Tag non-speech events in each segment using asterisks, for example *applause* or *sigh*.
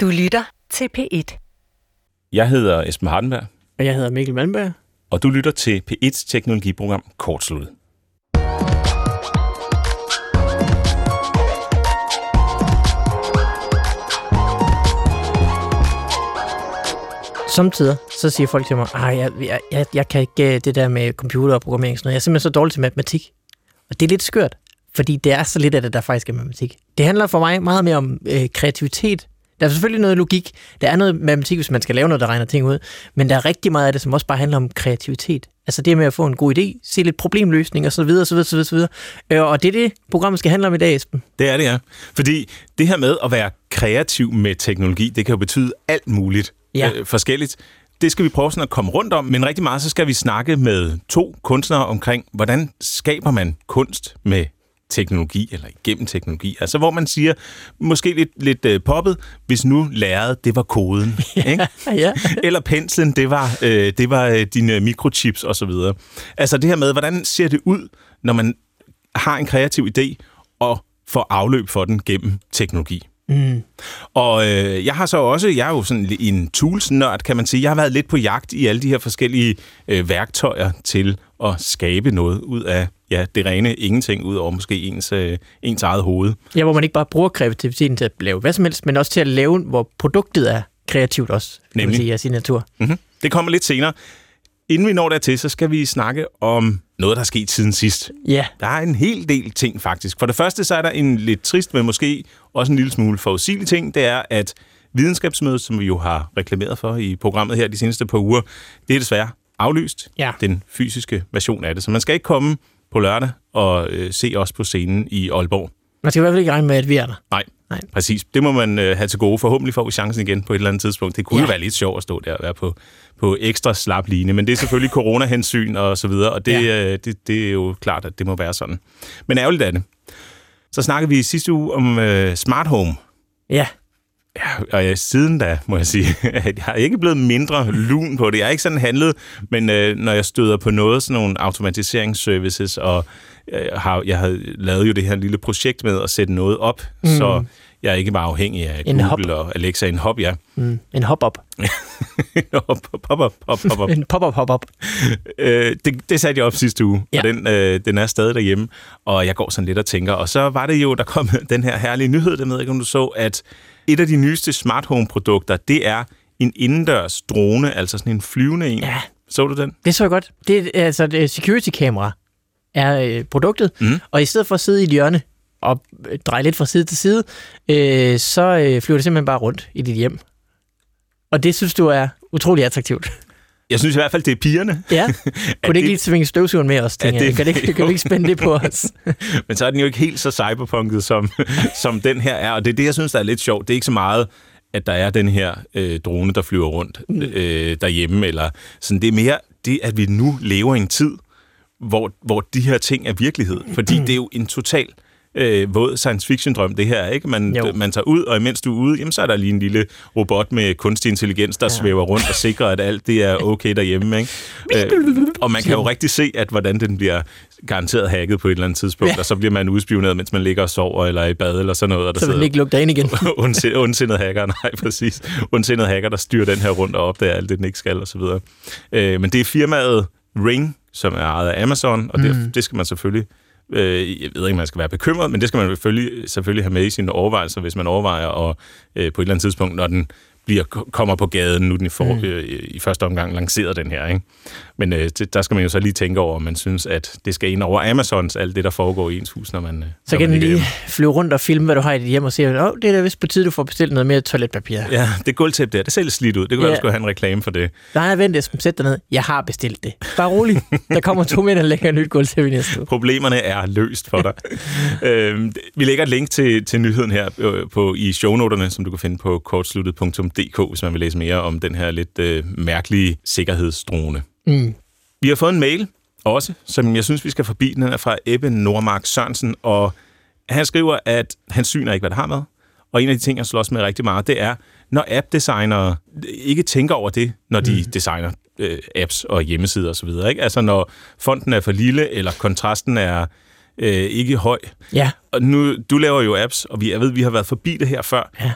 Du lytter til P1. Jeg hedder Esben Hardenberg, Og jeg hedder Mikkel Malmberg. og du lytter til P1's teknologiprogram Kortsluttet. Samtidig så siger folk til mig, at jeg, jeg, jeg, jeg kan ikke øh, det der med computer og programmering og sådan noget. Jeg er simpelthen så dårlig til matematik. Og det er lidt skørt, fordi det er så lidt af det, der faktisk er matematik. Det handler for mig meget mere om øh, kreativitet. Der er selvfølgelig noget logik. Der er noget matematik, hvis man skal lave noget, der regner ting ud. Men der er rigtig meget af det, som også bare handler om kreativitet. Altså det med at få en god idé, se lidt problemløsning og så videre, så videre, så videre, så videre. Øh, og det er det, programmet skal handle om i dag, Esben. Det er det, ja. Fordi det her med at være kreativ med teknologi, det kan jo betyde alt muligt Ja. øh, forskelligt. Det skal vi prøve sådan at komme rundt om, men rigtig meget så skal vi snakke med to kunstnere omkring, hvordan skaber man kunst med teknologi, eller igennem teknologi. Altså hvor man siger, måske lidt, lidt øh, poppet, hvis nu læret, det var koden. *laughs* ikke? ja. Eller penslen, det var, øh, det var øh, dine mikrochips og så videre. Altså det her med, hvordan ser det ud, når man har en kreativ idé og får afløb for den gennem teknologi. Mm. Og øh, jeg har så også, jeg er jo sådan en tools-nørd, kan man sige. Jeg har været lidt på jagt i alle de her forskellige øh, værktøjer til at skabe noget ud af ja, det rene ingenting, ud over måske ens, øh, ens eget hoved. Ja, hvor man ikke bare bruger kreativiteten til at lave hvad som helst, men også til at lave, hvor produktet er kreativt også, kan man Nemlig. sige, af sin natur. Mm-hmm. Det kommer lidt senere. Inden vi når dertil, så skal vi snakke om noget, der er sket siden sidst. Ja, Der er en hel del ting, faktisk. For det første, så er der en lidt trist, men måske også en lille smule forudsigelig ting. Det er, at videnskabsmødet, som vi jo har reklameret for i programmet her de seneste par uger, det er desværre aflyst. Ja. Den fysiske version af det. Så man skal ikke komme på lørdag og øh, se os på scenen i Aalborg. man skal i hvert fald ikke regne med, at vi er der. Nej, Nej. præcis. Det må man øh, have til gode. Forhåbentlig får vi chancen igen på et eller andet tidspunkt. Det kunne ja. Være lidt sjovt at stå der og være på, på ekstra slap line, men det er selvfølgelig coronahensyn og så videre, og det, ja. øh, det, det er jo klart, at det må være sådan. Men ærgerligt er det. Så snakkede vi sidste uge om øh, smart home. Ja, Ja, og jeg, siden da, må jeg sige, at *laughs* jeg har ikke blevet mindre lun på det. Jeg har ikke sådan handlet, men øh, når jeg støder på noget, sådan nogle automatiseringsservices, og øh, har, jeg har lavet jo det her lille projekt med at sætte noget op, mm. så jeg er ikke bare afhængig af En Google og Alexa. En hop, ja. mm, en hop-up. *laughs* hop, hop, hop, hop, hop, hop. *laughs* En pop-up, hop-up. øh, det, det satte jeg op sidste uge, ja. Og den, øh, den er stadig derhjemme, og jeg går sådan lidt og tænker. Og så var det jo, der kom den her herlige nyhed, der ved ikke, om du så, at et af de nyeste smart home-produkter, det er en indendørs drone, altså sådan en flyvende en. Ja, Så du den? det så jeg godt. Det er altså security-kamera er øh, produktet, Mm. og i stedet for at sidde i et hjørne og øh, dreje lidt fra side til side, øh, så øh, flyver det simpelthen bare rundt i dit hjem. Og det synes du er utrolig attraktivt. Jeg synes i hvert fald, det er pigerne. Ja. *laughs* Kunne det ikke lige svinge støvsugeren med os, tænker det- jeg? Kan, det, ikke- kan vi ikke spænde det på os? *laughs* Men så er den jo ikke helt så cyberpunket, som, *laughs* som den her er. Og det er det, jeg synes, der er lidt sjovt. Det er ikke så meget, at der er den her øh, drone, der flyver rundt øh, derhjemme. Eller sådan. Det er mere det, at vi nu lever i en tid, hvor, hvor de her ting er virkelighed. Fordi det er jo en total øh, våd science fiction drøm, det her, er, ikke? Man, Jo. man tager ud, og imens du er ude, jamen, så er der lige en lille robot med kunstig intelligens, der ja. svæver rundt og sikrer, at alt det er okay derhjemme. Ikke? Øh, og man kan jo rigtig se, at hvordan den bliver garanteret hacket på et eller andet tidspunkt, ja. Og så bliver man udspioneret, mens man ligger og sover, eller er i bad, eller sådan noget, og der Så vil den ikke lukke ind igen. *laughs* ondsind- ondsindet hacker, *laughs* nej, præcis. Ondsindet hacker, der styrer den her rundt og opdager alt det, den ikke skal, videre. Øh, men det er firmaet Ring, som er ejet af Amazon, og det, Mm. det skal man selvfølgelig øh, jeg ved ikke, man skal være bekymret, men det skal man selvfølgelig, selvfølgelig have med i sine overvejelser, hvis man overvejer at øh, på et eller andet tidspunkt, når den bliver, kommer på gaden, nu den i, for, Mm. øh, i første omgang lanceret den her. Ikke? Men øh, det, der skal man jo så lige tænke over, om man synes, at det skal ind over Amazons, alt det, der foregår i ens hus, når man øh, Så når kan man lige flyve rundt og filme, hvad du har i dit hjem, og sige, åh, det er da vist på tide, du får bestilt noget mere toiletpapir. Ja. Det gulvtæppe der, det ser lidt slidt ud. Det kunne Ja. være, du skulle have en reklame for det. Nej, vent, jeg skal sætte dig ned. Jeg har bestilt det. Bare rolig. Der kommer to lægger et nyt gulvtæppe i næste uge. Problemerne er løst for dig. *laughs* øhm, vi lægger et link til, til nyheden her øh, på, i shownoterne, som du kan finde på kortsluttet.dk, hvis man vil læse mere om den her lidt øh, mærkelige sikkerhedsdrone. Mm. Vi har fået en mail også, som jeg synes, vi skal forbi. Den er fra Ebbe Nordmark Sørensen, og han skriver, at han syner ikke, hvad det har med. Og en af de ting, jeg slås med rigtig meget, det er, når appdesignere ikke tænker over det, når de mm. designer øh, apps og hjemmesider osv. Ikke? Altså når fonten er for lille, eller kontrasten er øh, ikke høj. Ja, Og nu, du laver jo apps, og vi, jeg ved, vi har været forbi det her før. ja.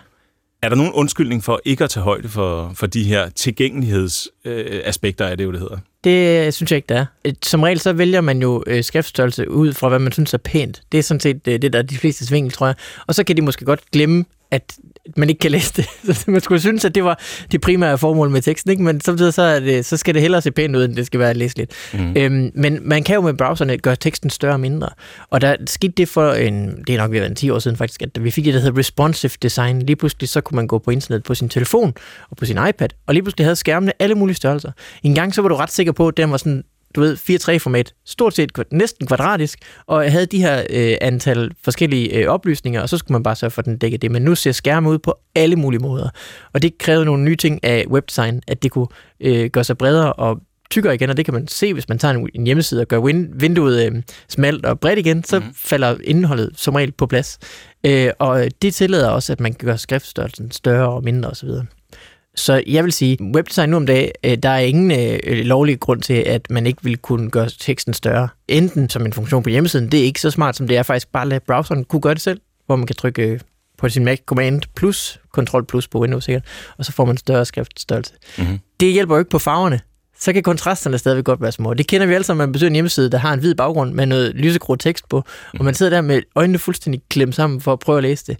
Er der nogen undskyldning for ikke at tage højde for, for de her tilgængelighedsaspekter, øh, aspekter af det, jo det hedder? Det øh, synes jeg ikke, der er. Øh, som regel så vælger man jo øh, skriftstørrelse ud fra, hvad man synes er pænt. Det er sådan set øh, det, der er de fleste svingel, tror jeg. Og så kan de måske godt glemme, at man ikke kan læse det. *laughs* Så man skulle synes, at det var det primære formål med teksten, ikke? men samtidig så, er det, så skal det hellere se pænt ud, end det skal være læseligt. Mm. Øhm, men man kan jo med browserne gøre teksten større og mindre. Og der skete det for en, det er nok ved en 10 år siden faktisk, at vi fik det, der hedder responsive design. Lige pludselig så kunne man gå på internet på sin telefon og på sin iPad, og lige pludselig havde skærmene alle mulige størrelser. En gang så var du ret sikker på, at den var sådan du ved, 4-3-format, stort set næsten kvadratisk, og havde de her øh, antal forskellige øh, oplysninger, og så skulle man bare sørge for, at den dækkede det. Men nu ser skærme ud på alle mulige måder. Og det krævede nogle nye ting af webdesign, at det kunne øh, gøre sig bredere og tykkere igen, og det kan man se, hvis man tager en, en hjemmeside og gør win- vinduet øh, smalt og bredt igen, så mm. falder indholdet som regel på plads. Øh, og det tillader også, at man kan gøre skriftstørrelsen større og mindre osv. Så jeg vil sige, webdesign nu om dagen, øh, der er ingen øh, lovlig grund til, at man ikke vil kunne gøre teksten større. Enten som en funktion på hjemmesiden, det er ikke så smart, som det er faktisk bare at lade browseren kunne gøre det selv, hvor man kan trykke øh, på sin Mac Command plus, Control plus på Windows sikkert, og så får man større skriftstørrelse. Mm-hmm. Det hjælper jo ikke på farverne. Så kan kontrasterne stadigvæk godt være små. Det kender vi alle sammen, man besøger en hjemmeside, der har en hvid baggrund med noget lysegrå tekst på, og man sidder der med øjnene fuldstændig klemt sammen for at prøve at læse det.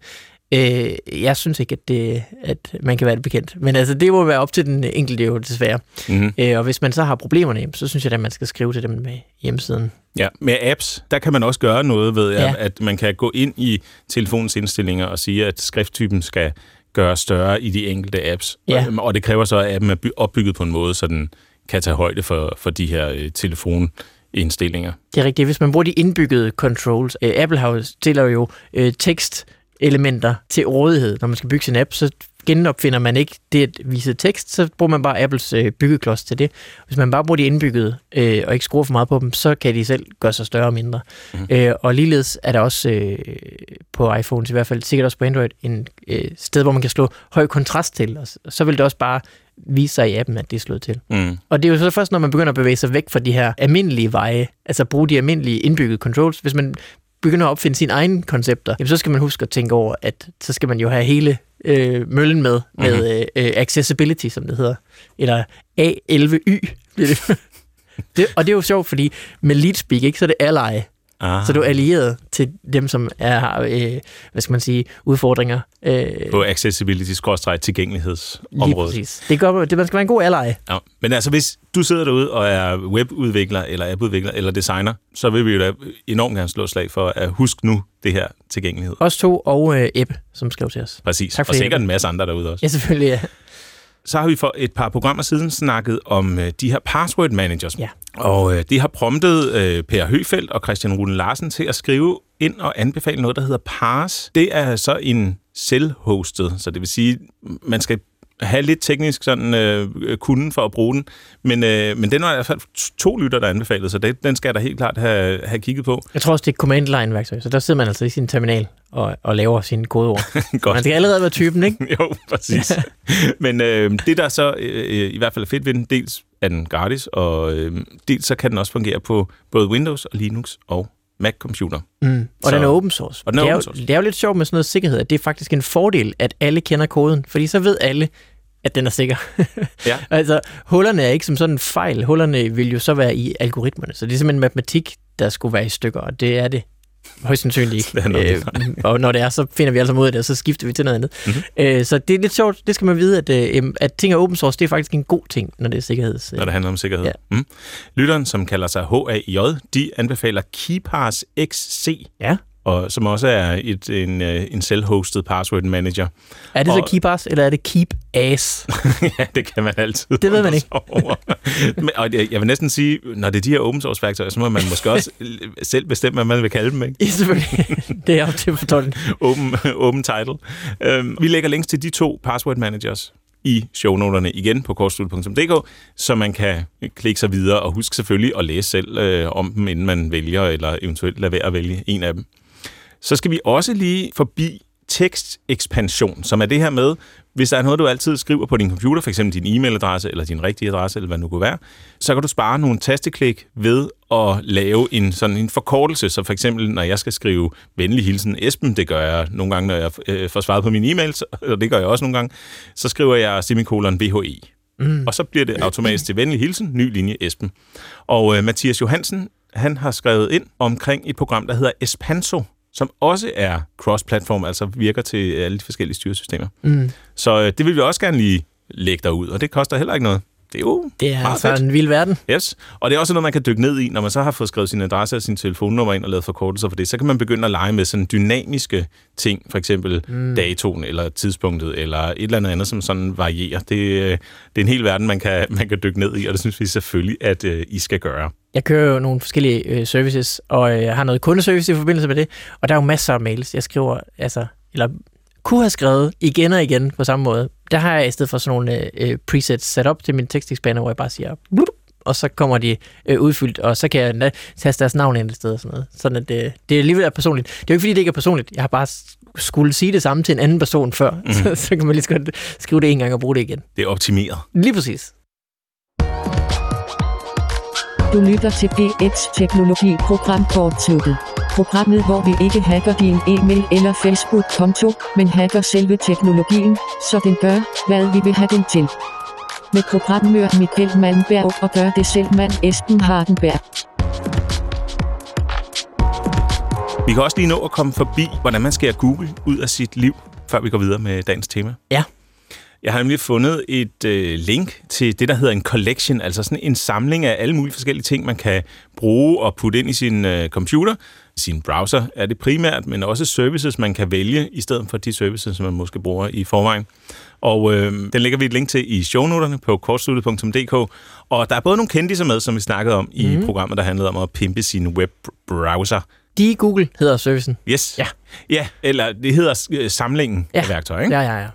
Øh, jeg synes ikke, at, det, at man kan være det bekendt. Men altså, det må være op til den enkelte jo desværre. Mm-hmm. Øh, og hvis man så har problemerne, så synes jeg, at man skal skrive til dem med hjemmesiden. Ja, med apps, der kan man også gøre noget ved, ja. at man kan gå ind i telefonens indstillinger og sige, at skrifttypen skal gøres større i de enkelte apps. Ja. Og, og det kræver så, at appen er opbygget på en måde, så den kan tage højde for, for de her øh, telefon indstillinger. Det er rigtigt. Hvis man bruger de indbyggede controls, øh, Apple har stiller jo øh, tekst elementer til rådighed. Når man skal bygge sin app, så genopfinder man ikke det at vise tekst, så bruger man bare Apples øh, byggeklods til det. Hvis man bare bruger de indbyggede øh, og ikke skruer for meget på dem, så kan de selv gøre sig større og mindre. Mm. Øh, og ligeledes er der også øh, på iPhones, i hvert fald sikkert også på Android, en øh, sted, hvor man kan slå høj kontrast til, og så vil det også bare vise sig i appen, at det er slået til. Mm. Og det er jo så først, når man begynder at bevæge sig væk fra de her almindelige veje, altså bruge de almindelige indbyggede controls. Hvis man begynder at opfinde sine egne koncepter, jamen så skal man huske at tænke over, at så skal man jo have hele øh, møllen med, med mm-hmm. øh, accessibility, som det hedder. Eller A11Y bliver det. det. Og det er jo sjovt, fordi med Leadspeak, ikke, så er det ally. Aha. Så du er allieret til dem, som er, øh, hvad skal man sige, udfordringer. Øh, på accessibility-tilgængelighedsområdet. Lige præcis. Det, gør, det, man skal være en god ally. Ja. Men altså, hvis du sidder derude og er webudvikler, eller appudvikler, eller designer, så vil vi jo da enormt gerne slå slag for at huske nu det her tilgængelighed. Os to og øh, Ebbe, som skrev til os. Præcis. Tak for og sikkert en masse andre derude også. Ja, selvfølgelig, ja. Så har vi for et par programmer siden snakket om øh, de her password managers. Ja. Og øh, det har promptet øh, Per Høfeldt og Christian Rune Larsen til at skrive ind og anbefale noget, der hedder Pass. Det er så en selvhostet, så det vil sige, man skal have lidt teknisk sådan, øh, kunden for at bruge den. Men, øh, men den var i hvert fald to lytter, der anbefalede, så det, den skal jeg da helt klart have, have kigget på. Jeg tror også, det er command line værktøj, så der sidder man altså i sin terminal og, og laver sine kodeord. *laughs* Godt. Man skal allerede være typen, ikke? *laughs* jo, præcis. *laughs* men øh, det, der så øh, i hvert fald er fedt ved den, dels er den gratis, og øh, dels så kan den også fungere på både Windows og Linux og Mac-computer. Mm. Og så, den er open source. Og den er det, er open source. Jo, det er jo lidt sjovt med sådan noget sikkerhed, at det er faktisk en fordel, at alle kender koden, fordi så ved alle, at den er sikker. *laughs* ja. *laughs* altså, hullerne er ikke som sådan en fejl. Hullerne vil jo så være i algoritmerne. Så det er simpelthen matematik, der skulle være i stykker, og det er det højst sandsynligt ikke. *laughs* Øh, og når det er, så finder vi altså mod det, og så skifter vi til noget andet. Mm-hmm. Øh, så det er lidt sjovt, det skal man vide, at, øh, at ting er open source, det er faktisk en god ting, når det er sikkerheds... Øh. Når det handler om sikkerhed. Ja. Mm. Lytteren, som kalder sig HAJ, de anbefaler KeyPass XC. Ja og som også er et, en, øh, en selv-hosted password manager. Er det og, så KeepAss, eller er det KeepAss? *laughs* ja, det kan man altid. Det ved man ikke. Men, og jeg vil næsten sige, når det er de her open source værktøjer, så må man måske også selv bestemme, hvad man vil kalde dem. Ikke? Ja, selvfølgelig. Det er op til fortolkning. open, open title. Um, vi lægger links til de to password managers i shownoterne igen på kortstudie.dk, så man kan klikke sig videre og huske selvfølgelig at læse selv øh, om dem, inden man vælger, eller eventuelt lade være at vælge en af dem. Så skal vi også lige forbi tekstekspansion, som er det her med, hvis der er noget, du altid skriver på din computer, f.eks. din e-mailadresse eller din rigtige adresse, eller hvad det nu kunne være, så kan du spare nogle tasteklik ved at lave en sådan en forkortelse. Så for eksempel, når jeg skal skrive venlig hilsen Esben, det gør jeg nogle gange, når jeg øh, får svaret på min e-mail, *laughs* og det gør jeg også nogle gange, så skriver jeg semikolon BHE. Mm. Og så bliver det automatisk til venlig hilsen, ny linje Esben. Og øh, Mathias Johansen, han har skrevet ind omkring et program, der hedder Espanso, som også er cross-platform, altså virker til alle de forskellige styresystemer. Mm. Så øh, det vil vi også gerne lige lægge derud, og det koster heller ikke noget. Det er jo Det er altså fedt. en vild verden. Yes. Og det er også noget, man kan dykke ned i, når man så har fået skrevet sin adresse og sin telefonnummer ind og lavet forkortelser for det. Så kan man begynde at lege med sådan dynamiske ting, for eksempel mm. datoen eller tidspunktet eller et eller andet andet, som sådan varierer. Det, øh, det er en hel verden, man kan, man kan dykke ned i, og det synes vi selvfølgelig, at øh, I skal gøre. Jeg kører jo nogle forskellige øh, services, og øh, jeg har noget kundeservice i forbindelse med det, og der er jo masser af mails. Jeg skriver, altså, eller kunne have skrevet igen og igen på samme måde. Der har jeg i stedet for sådan nogle øh, presets sat op til min tekstekspander, hvor jeg bare siger, blup, og så kommer de øh, udfyldt, og så kan jeg taste deres navn ind et sted og sådan noget. Sådan at det, det alligevel er personligt. Det er jo ikke, fordi det ikke er personligt. Jeg har bare skulle sige det samme til en anden person før, mm. *laughs* så, så kan man lige så godt skrive det en gang og bruge det igen. Det er optimeret. Lige præcis. Du lytter til B1 Teknologi Program Kortsluttet. Programmet, hvor vi ikke hacker din e-mail eller Facebook-konto, men hacker selve teknologien, så den gør, hvad vi vil have den til. Med programmør Michael Malmberg og gør det selv mand Esben Hardenberg. Vi kan også lige nå at komme forbi, hvordan man skærer Google ud af sit liv, før vi går videre med dagens tema. Ja. Jeg har nemlig fundet et øh, link til det, der hedder en collection, altså sådan en samling af alle mulige forskellige ting, man kan bruge og putte ind i sin øh, computer. Sin browser er det primært, men også services, man kan vælge, i stedet for de services, som man måske bruger i forvejen. Og øh, den lægger vi et link til i shownoterne på kortsluttet.dk. Og der er både nogle kendiser med, som vi snakkede om i Mhm. programmet, der handlede om at pimpe sin webbrowser. De Google hedder servicen. Yes. Ja. Ja, eller det hedder øh, samlingen Ja. af værktøjer, ikke? Ja, ja, ja.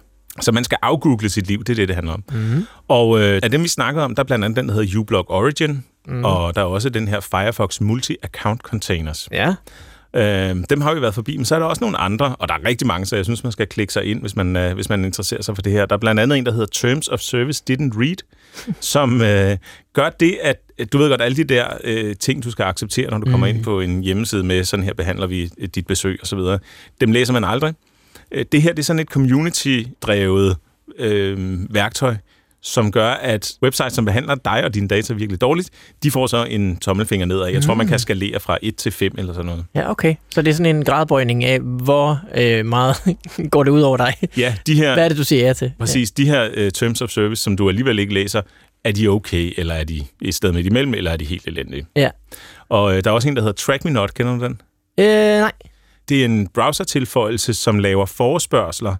Så man skal afgoogle sit liv, det er det, det handler om. Mm-hmm. Og øh, af dem, vi snakkede om, der er blandt andet den, der hedder uBlock Origin, mm. og der er også den her Firefox Multi-Account Containers. Ja. Øh, dem har vi været forbi, men så er der også nogle andre, og der er rigtig mange, så jeg synes, man skal klikke sig ind, hvis man, øh, hvis man interesserer sig for det her. Der er blandt andet en, der hedder Terms of Service Didn't Read, *laughs* som øh, gør det, at at du ved godt, alle de der øh, ting, du skal acceptere, når du kommer ind på en hjemmeside med, sådan her behandler vi øh, dit besøg osv., dem læser man aldrig. Øh, Det her det er sådan et community-drevet øh, værktøj, som gør, at websites, som behandler dig og dine data virkelig dårligt, de får så en tommelfinger nedad. Jeg tror, man kan skalere fra 1 til 5 eller sådan noget. Ja, okay. Så det er sådan en gradbøjning af, hvor øh, meget *laughs* går det ud over dig. Ja, de her, Hvad er det, du siger ja til? præcis, de her uh, terms of service, som du alligevel ikke læser, er de okay, eller er de et sted midt imellem, eller er de helt elendige? Ja. Og øh, der er også en, der hedder Track Me Not, kender du den? ja. Øh, nej. Det er en browser-tilføjelse, som laver forespørgseler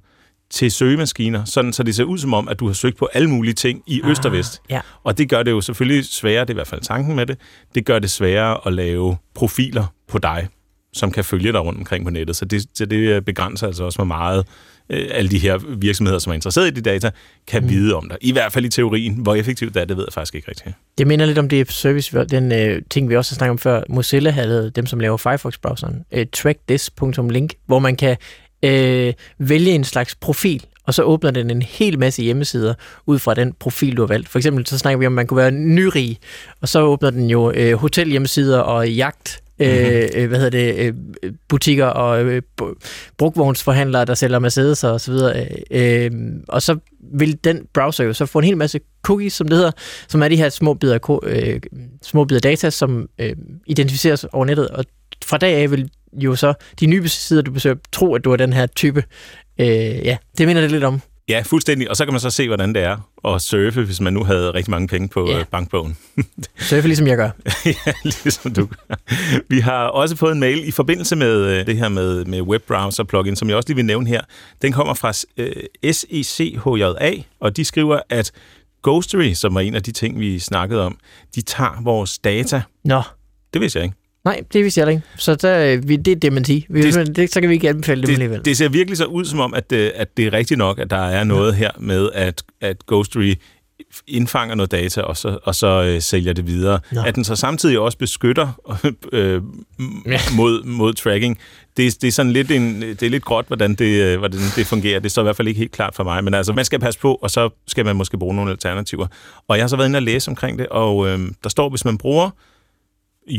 til søgemaskiner, sådan så det ser ud som om, at du har søgt på alle mulige ting i øst og vest. Ja. Og det gør det jo selvfølgelig sværere, det er i hvert fald tanken med det, det gør det sværere at lave profiler på dig, som kan følge dig rundt omkring på nettet. Så det, så det begrænser altså også, hvor meget øh, alle de her virksomheder, som er interesseret i de data, kan mm. vide om dig. I hvert fald i teorien. Hvor effektivt det er, det ved jeg faktisk ikke rigtigt. Det minder lidt om det service, den øh, ting, vi også har snakket om før. Mozilla havde dem, som laver Firefox-browseren. Øh, trackthis.link, hvor man kan øh, vælge en slags profil, og så åbner den en hel masse hjemmesider ud fra den profil, du har valgt. For eksempel så snakker vi om, at man kunne være nyrig, og så åbner den jo øh, hotelhjemmesider og jagt Mm-hmm. øh, øh, hvad hedder det, øh, butikker og øh, brugvognsforhandlere, der sælger Mercedes og så videre. Øh, og så vil den browser jo så få en hel masse cookies, som det hedder, som er de her små bidder, øh, små bidder data, som øh, identificeres over nettet. Og fra dag af vil jo så de nye sider, du besøger, tro, at du er den her type. Øh, ja, det minder det lidt om. Ja, fuldstændig. Og så kan man så se, hvordan det er at surfe, hvis man nu havde rigtig mange penge på yeah. bankbogen. *laughs* Surfe ligesom jeg gør. ja, ligesom du. Vi har også fået en mail i forbindelse med øh, det her med, med webbrowser plugin, som jeg også lige vil nævne her. Den kommer fra øh, SECHJA, og de skriver, at Ghostery, som var en af de ting, vi snakkede om, de tager vores data. Nå, Det vidste jeg ikke. Nej, det vidste jeg ikke. Så der, øh, vi- det er dementi. Vi, Det- det, det, så kan vi ikke anbefale dem alligevel. Det, det ser virkelig så ud som om, at, øh, at det er rigtigt nok, at der er noget her med, at, at Ghostery indfanger noget data, og så, og så øh, sælger det videre. Nå. At den så samtidig også beskytter *laughs* øh, Ja. mod, mod tracking, det, det er sådan lidt, en, det er lidt gråt, hvordan det, øh, hvordan det fungerer. Det står i hvert fald ikke helt klart for mig. Men altså, man skal passe på, og så skal man måske bruge nogle alternativer. Og jeg har så været inde og læse omkring det, og øh, der står, hvis man bruger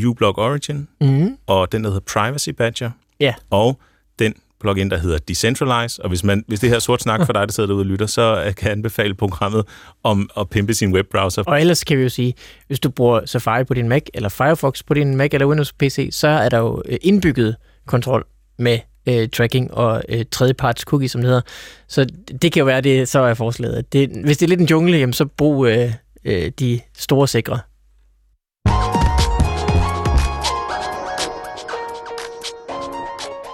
uBlock Origin, Mm. og den, der hedder Privacy Badger, Ja. og den plugin, der hedder Decentralize. Og hvis, man, hvis det her er sort snak for dig, der sidder derude og lytter, så øh, kan jeg anbefale programmet om at pimpe sin webbrowser. Og ellers kan vi jo sige, hvis du bruger Safari på din Mac, eller Firefox på din Mac eller Windows PC, så er der jo øh, indbygget kontrol med øh, tracking og øh, tredjeparts cookie, som det hedder. Så det kan jo være, det så er forslaget. Det, hvis det er lidt en jungle, jamen, så brug øh, øh, de store sikre.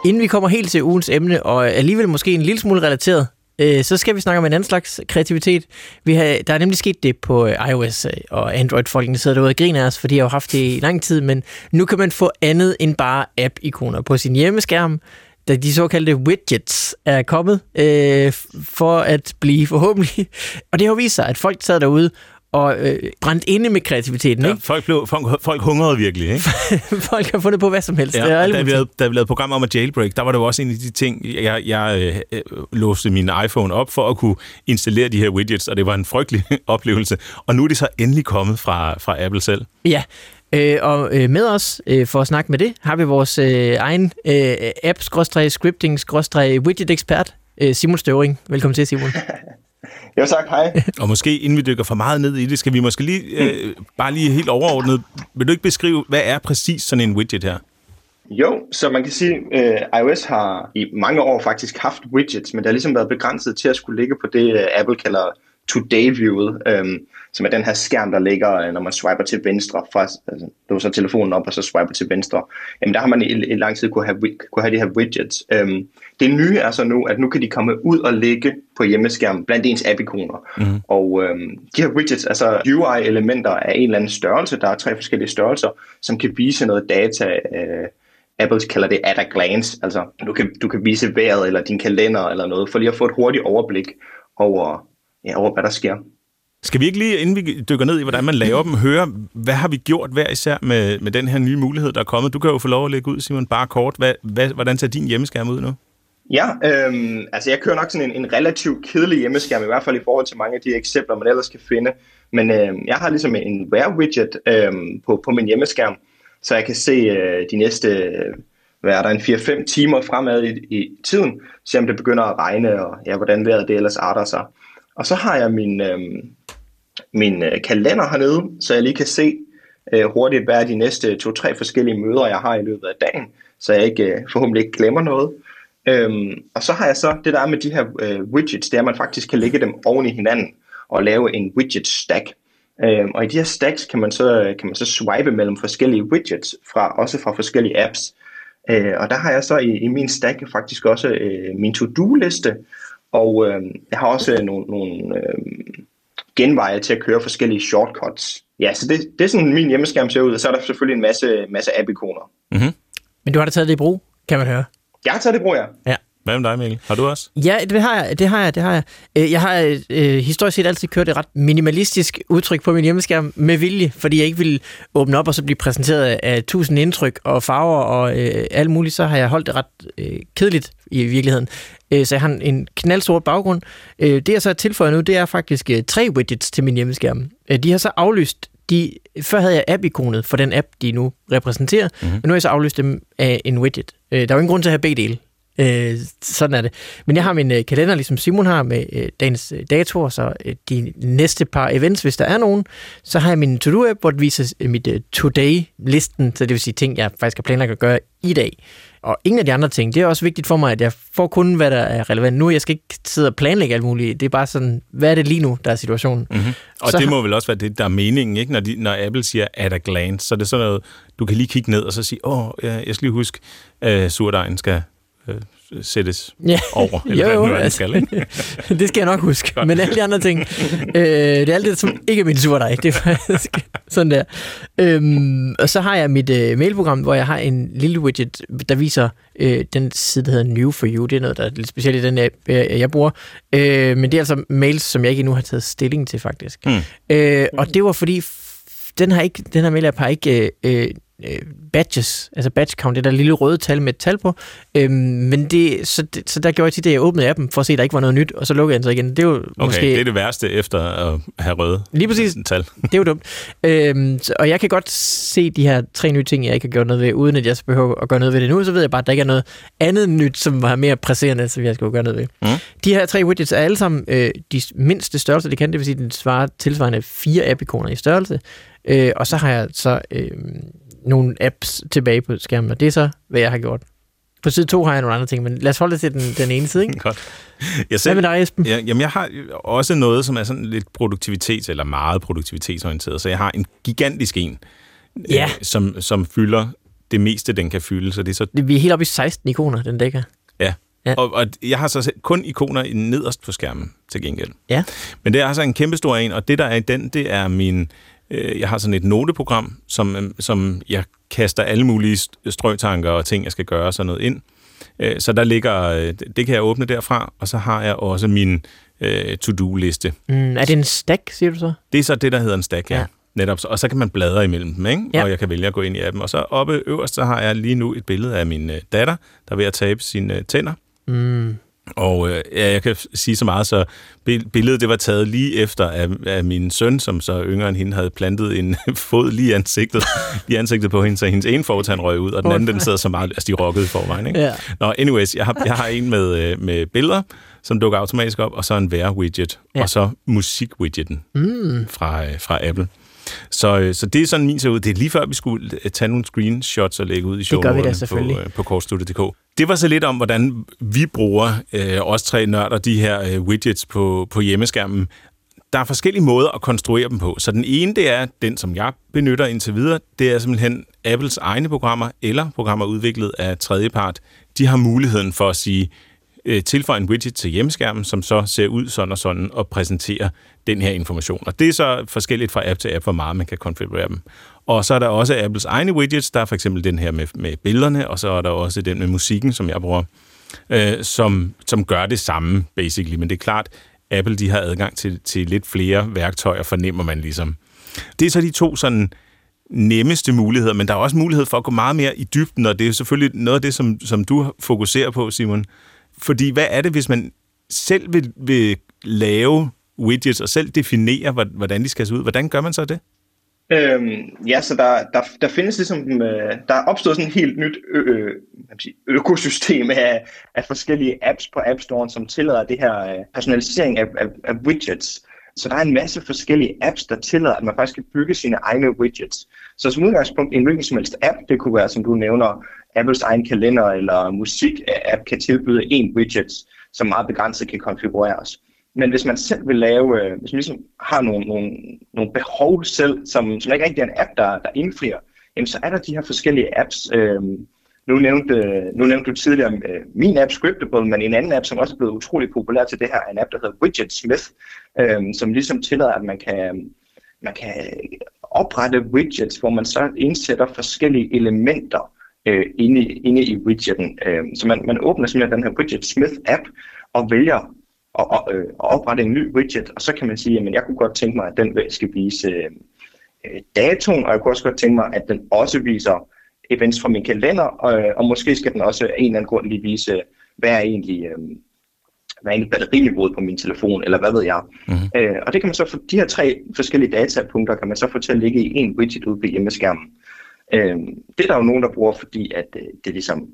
Inden vi kommer helt til ugens emne, og alligevel måske en lille smule relateret, øh, så skal vi snakke om en anden slags kreativitet. Vi har, der er nemlig sket det på øh, iOS øh, og Android-folkene sidder derude og griner af os, for de har jo haft det i lang tid, men nu kan man få andet end bare app-ikoner på sin hjemmeskærm, da de såkaldte widgets er kommet øh, for at blive forhåbentlig. *laughs* Og det har vist sig, at folk sad derude og øh, brændt inde med kreativiteten. Ja, Ikke? folk, blev, folk, folk hungrede virkelig, ikke? *laughs* folk har fundet på hvad som helst. Ja, er da, vi lavede, da vi lavede programmer om at jailbreak, der var det jo også en af de ting, jeg, jeg øh, øh, låste min iPhone op for at kunne installere de her widgets, og det var en frygtelig *laughs* oplevelse. Og nu er det så endelig kommet fra, fra Apple selv. Ja, øh, og øh, med os øh, for at snakke med det, har vi vores øh, egen øh, app-scripting-widget-ekspert, øh, Simon Støvring. Velkommen til, Simon. *laughs* *laughs* Jo tak, hej. *laughs* Og måske inden vi dykker for meget ned i det, skal vi måske lige, øh, bare lige helt overordnet, vil du ikke beskrive, hvad er præcis sådan en widget her? Jo, så man kan sige, at uh, iOS har i mange år faktisk haft widgets, men det har ligesom været begrænset til at skulle ligge på det, uh, Apple kalder Today-viewet, um, som er den her skærm, der ligger, uh, når man swiper til venstre. Fra, altså, låser telefonen op, og så swiper til venstre. Jamen, der har man i, i lang tid kunne have, kunne have de her widgets. Um, det nye er så nu, at nu kan de komme ud og ligge på hjemmeskærmen blandt ens app-ikoner. Mm. Og um, de her widgets, altså UI-elementer af en eller anden størrelse, der er tre forskellige størrelser, som kan vise noget data, uh, Apple kalder det at a glance, altså du kan, du kan vise vejret eller din kalender eller noget, for lige at få et hurtigt overblik over, ja, over hvad der sker. Skal vi ikke lige, inden vi dykker ned i, hvordan man laver dem, høre, hvad har vi gjort hver især med, med den her nye mulighed, der er kommet? Du kan jo få lov at lægge ud, Simon, bare kort. Hvad, hvad, hvordan ser din hjemmeskærm ud nu? Ja, øhm, altså jeg kører nok sådan en, en relativt kedelig hjemmeskærm, i hvert fald i forhold til mange af de eksempler, man ellers kan finde. Men øhm, jeg har ligesom en Wear widget øhm, på, på min hjemmeskærm, så jeg kan se øh, de næste, hvad er der, en 4-5 timer fremad i, i tiden, se om det begynder at regne, og ja, hvordan vejret det ellers arter sig. Og så har jeg min, øhm, min øh, kalender hernede, så jeg lige kan se øh, hurtigt, hvad er de næste to-tre forskellige møder, jeg har i løbet af dagen, så jeg ikke øh, forhåbentlig ikke glemmer noget. Øhm, og så har jeg så, det der er med de her øh, widgets, det er, at man faktisk kan lægge dem oven i hinanden og lave en widget stack. Øhm, og i de her stacks kan man så, kan man så swipe mellem forskellige widgets, fra, også fra forskellige apps. Øh, og der har jeg så i, i min stack faktisk også øh, min to-do-liste, og øh, jeg har også nogle, nogle øh, genveje til at køre forskellige shortcuts. Ja, så det, det er sådan, min hjemmeskærm ser ud, og så er der selvfølgelig en masse, masse app-ikoner. Mm-hmm. Men du har da taget det i brug, kan man høre. Jeg har taget det i brug, ja. Hvad med dig, Mikkel? Har du også? Ja, det har jeg, det har jeg, det har jeg. Øh, Jeg har øh, historisk set altid kørt et ret minimalistisk udtryk på min hjemmeskærm med vilje, fordi jeg ikke ville åbne op og så blive præsenteret af, tusind indtryk og farver og øh, alt muligt, så har jeg holdt det ret øh, kedeligt i virkeligheden. Øh, så jeg har en- en knaldsort baggrund. Øh, det jeg så har tilføjet nu, det er faktisk øh, tre widgets til min hjemmeskærm. Øh, de har så aflyst de, før havde jeg app-ikonet for den app, de nu repræsenterer, mm-hmm. men nu har jeg så aflyst dem af en widget. Øh, der er jo ingen grund til at have begge dele. Øh, sådan er det. Men jeg har min øh, kalender, ligesom Simon har, med øh, dagens øh, datoer, så øh, de næste par events, hvis der er nogen, så har jeg min to-do-app, hvor det viser øh, mit øh, today-listen, så det vil sige ting, jeg faktisk har planlagt at gøre i dag. Og ingen af de andre ting, det er også vigtigt for mig, at jeg får kun, hvad der er relevant nu. Jeg skal ikke sidde og planlægge alt muligt. Det er bare sådan, hvad er det lige nu, der er situationen? Mm-hmm. Og Så det har- må vel også være det, der er meningen, ikke? Når, de, når Apple siger at a glance, så er det sådan noget, du kan lige kigge ned og så sige, åh, jeg skal lige huske, at surdejen skal øh, sættes Ja. over, eller *laughs* Jo, hvad nu altså. skal, ikke? *laughs* det skal jeg nok huske. Men alle de andre ting, *laughs* øh, det er alt det, som ikke er min surdej. Det er faktisk sådan der. Øhm, og så har jeg mit øh, mailprogram, hvor jeg har en lille widget, der viser øh, den side, der hedder New for You. Det er noget, der er lidt specielt i den app, øh, jeg bruger. Øh, men det er altså mails, som jeg ikke endnu har taget stilling til, faktisk. Hmm. Øh, og det var fordi, den har ikke, den her mail-app har ikke øh, øh, badges, altså badge count, det der lille røde tal med et tal på. Øhm, men det, så, det, så der gjorde jeg tit det, at jeg åbnede appen for at se, at der ikke var noget nyt, og så lukkede jeg den så igen. Det er jo Okay, måske... det er det værste efter at have røde Lige præcis. *laughs* tal. Det er jo dumt. Øhm, så- og jeg kan godt se de her tre nye ting, jeg ikke har gjort noget ved, uden at jeg behøver at gøre noget ved det nu. Så ved jeg bare, at der ikke er noget andet nyt, som var mere presserende, som jeg skal gøre noget ved. Mm. De her tre widgets er alle sammen øh, de mindste størrelse, de kan. Det vil sige, at den svarer tilsvarende fire app-ikoner i størrelse. Øh, og så har jeg så øh, nogle apps tilbage på skærmen, og det er så, hvad jeg har gjort. På side 2 har jeg nogle andre ting, men lad os holde det til den, den ene side. Ikke? *laughs* Godt. Jeg Hvad selv, med dig, Esben? Ja, jamen, jeg har også noget, som er sådan lidt produktivitets- eller meget produktivitetsorienteret. Så jeg har en gigantisk en, Ja. øh, som, som fylder det meste, den kan fylde. Så det er så, Vi er helt oppe i 16 ikoner, den dækker. ja. Ja. Og, og jeg har så kun ikoner i nederst på skærmen til gengæld. Ja. Men det er altså en kæmpe stor en, og det der er i den, det er min... Øh, jeg har sådan et noteprogram, som, øh, som jeg kaster alle mulige st- strøtanker og ting, jeg skal gøre sådan noget ind. Øh, så der ligger, øh, det kan jeg åbne derfra, og så har jeg også min øh, to-do-liste. Mm, er det en stack, siger du så? Det er så det, der hedder en stack, ja. Ja. ja. Netop, og så kan man bladre imellem dem, ikke? Ja. og jeg kan vælge at gå ind i appen. Og så oppe øverst, så har jeg lige nu et billede af min øh, datter, der er ved at tabe sine øh, tænder. Mm. Og øh, ja, jeg kan sige så meget, så bi- billedet det var taget lige efter af, af min søn, som så yngre end hende havde plantet en *laughs* fod lige i ansigtet, lige ansigtet på hende, så hendes ene fortand røg ud, og den anden den sidder så meget, altså de rokkede forvejen. Ikke? Ja. Nå, anyways, jeg har, jeg har en med, øh, med billeder, som dukker automatisk op, og så en vejr-widget, Ja. og så musik-widgeten Mm. fra, øh, fra Apple. Så, øh, så det er sådan min ser ud. Det er lige før, vi skulle tage nogle screenshots og lægge ud i selvfølgelig. på, på kortstudio.dk. Det var så lidt om, hvordan vi bruger, øh, os tre nørder, de her øh, widgets på, på hjemmeskærmen. Der er forskellige måder at konstruere dem på. Så den ene, det er den, som jeg benytter indtil videre. Det er simpelthen Apples egne programmer, eller programmer udviklet af tredjepart. De har muligheden for at sige, øh, tilføje en widget til hjemmeskærmen, som så ser ud sådan og sådan, og præsenterer den her information. Og det er så forskelligt fra app til app, hvor meget man kan konfigurere dem. Og så er der også Apples egne widgets. Der er for eksempel den her med, med billederne, og så er der også den med musikken, som jeg bruger, øh, som, som gør det samme, basically. Men det er klart, Apple de har adgang til, til lidt flere værktøjer, fornemmer man ligesom. Det er så de to sådan nemmeste muligheder, men der er også mulighed for at gå meget mere i dybden, og det er selvfølgelig noget af det, som, som du fokuserer på, Simon. Fordi hvad er det, hvis man selv vil, vil lave widgets og selv definere, hvordan de skal se ud? Hvordan gør man så det? Øhm, ja, så der, der, der findes ligesom, øh, der er opstået sådan et helt nyt ø, ø, hvad sige, økosystem af, af forskellige apps på App Store, som tillader det her øh, personalisering af, af, af widgets. Så der er en masse forskellige apps, der tillader, at man faktisk kan bygge sine egne widgets. Så som udgangspunkt, en hvilken som helst app, det kunne være, som du nævner, Apples egen kalender eller musik-app kan tilbyde en widget, som meget begrænset kan konfigureres. Men hvis man selv vil lave, øh, hvis man ligesom har nogle, nogle, nogle behov selv, som, som ikke rigtig er en app, der, der indfrier, jamen så er der de her forskellige apps. Øh, nu, nævnte, nu nævnte du tidligere øh, min app Scriptable, men en anden app, som også er blevet utrolig populær til det her, er en app, der hedder Widget Smith, øh, som ligesom tillader, at man kan, man kan oprette widgets, hvor man så indsætter forskellige elementer øh, inde, i, inde i widgeten. Øh, så man, man åbner simpelthen den her Widget Smith app og vælger at, at, øh, at oprette en ny widget, og så kan man sige, at jeg kunne godt tænke mig, at den skal vise øh, øh, datoen, og jeg kunne også godt tænke mig, at den også viser events fra min kalender, og, og måske skal den også af en eller anden grund lige vise, hvad er egentlig, øh, hvad er egentlig batteriniveauet på min telefon, eller hvad ved jeg. Mhm. Øh, og det kan man så få, de her tre forskellige datapunkter kan man så få til at ligge i en widget ude på hjemmeskærmen. Øh, det er der jo nogen, der bruger, fordi at øh, det ligesom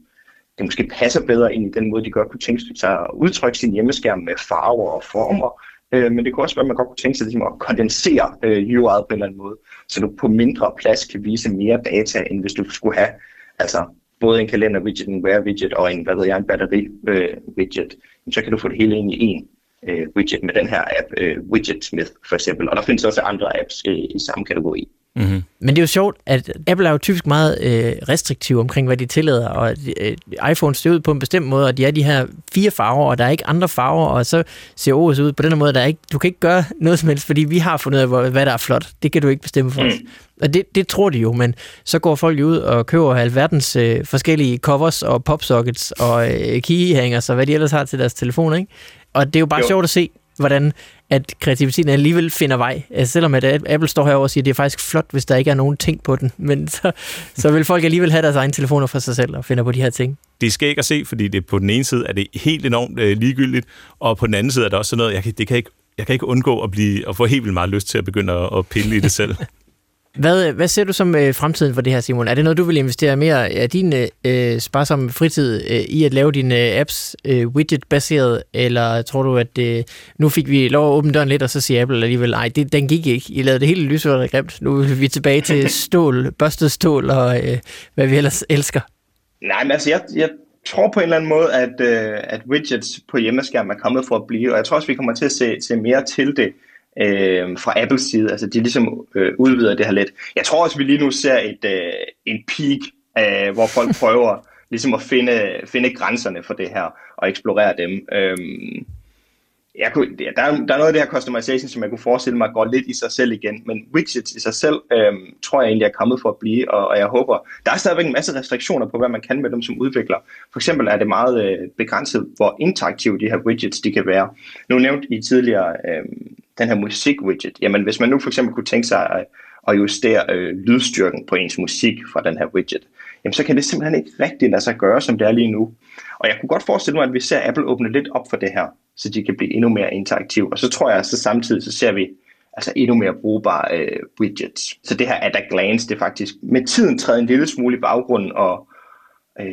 det måske passer bedre ind i den måde, de godt kunne tænke sig at udtrykke sin hjemmeskærm med farver og former. Øh, men det kunne også være, at man godt kunne tænke sig ligesom, at kondensere øh, UI'et på en eller anden måde, så du på mindre plads kan vise mere data, end hvis du skulle have altså, både en kalender-widget, en wear-widget og en, hvad ved jeg, en batteri-widget. Øh, så kan du få det hele ind i en øh, widget med den her app, øh, Widget Smith for eksempel. Og der findes også andre apps øh, i samme kategori. Mm-hmm. Men det er jo sjovt, at Apple er jo typisk meget øh, restriktiv omkring, hvad de tillader, og øh, iPhone ser ud på en bestemt måde, og de er de her fire farver, og der er ikke andre farver, og så ser OS ud på den her måde, der er ikke, du kan ikke gøre noget som helst, fordi vi har fundet ud af, hvad der er flot. Det kan du ikke bestemme for os. Og det, det tror de jo, men så går folk ud og køber alverdens øh, forskellige covers og popsockets og øh, keyhangers og hvad de ellers har til deres telefoner, ikke? Og det er jo bare Jo. sjovt at se, hvordan at kreativiteten alligevel finder vej. Altså, selvom at Apple står herovre og siger, at det er faktisk flot, hvis der ikke er nogen ting på den, men så, så vil folk alligevel have deres egne telefoner for sig selv og finde på de her ting. Det skal ikke at se, fordi det på den ene side er det helt enormt øh, ligegyldigt, og på den anden side er det også sådan noget, jeg kan, det kan ikke, jeg kan ikke undgå at, blive, at få helt vildt meget lyst til at begynde at, at pille i det selv. *laughs* Hvad, hvad ser du som øh, fremtiden for det her, Simon? Er det noget, du vil investere mere af din øh, sparsomme fritid øh, i at lave dine øh, apps øh, widget-baseret, eller tror du, at øh, nu fik vi lov at åbne døren lidt, og så siger Apple alligevel, nej, det, den gik ikke. I lavede det hele lysværd og grimt. Nu er vi tilbage til *laughs* stål, børstet stål og øh, hvad vi ellers elsker. Nej, men altså, jeg, jeg tror på en eller anden måde, at, øh, at widgets på hjemmeskærmen er kommet for at blive, og jeg tror også, vi kommer til at se, se mere til det øh, fra Apples side. Altså, de ligesom øh, udvider det her lidt. Jeg tror også, vi lige nu ser et, øh, en peak, øh, hvor folk *laughs* prøver ligesom at finde, finde grænserne for det her, og eksplorere dem. Øh, jeg kunne, der, er, der er noget af det her customization, som jeg kunne forestille mig går lidt i sig selv igen, men widgets i sig selv øhm, tror jeg egentlig er kommet for at blive, og, og jeg håber, der er stadigvæk en masse restriktioner på, hvad man kan med dem som udvikler. For eksempel er det meget øh, begrænset, hvor interaktive de her widgets de kan være. Nu nævnt i tidligere øhm, den her musik-widget. Jamen hvis man nu for eksempel kunne tænke sig at, at justere øh, lydstyrken på ens musik fra den her widget, jamen så kan det simpelthen ikke rigtig lade sig gøre, som det er lige nu. Og jeg kunne godt forestille mig, at vi ser Apple åbne lidt op for det her, så de kan blive endnu mere interaktive. Og så tror jeg, så samtidig så ser vi altså endnu mere brugbare øh, widgets. Så det her at a glance, det faktisk med tiden træder en lille smule i baggrunden, og, øh,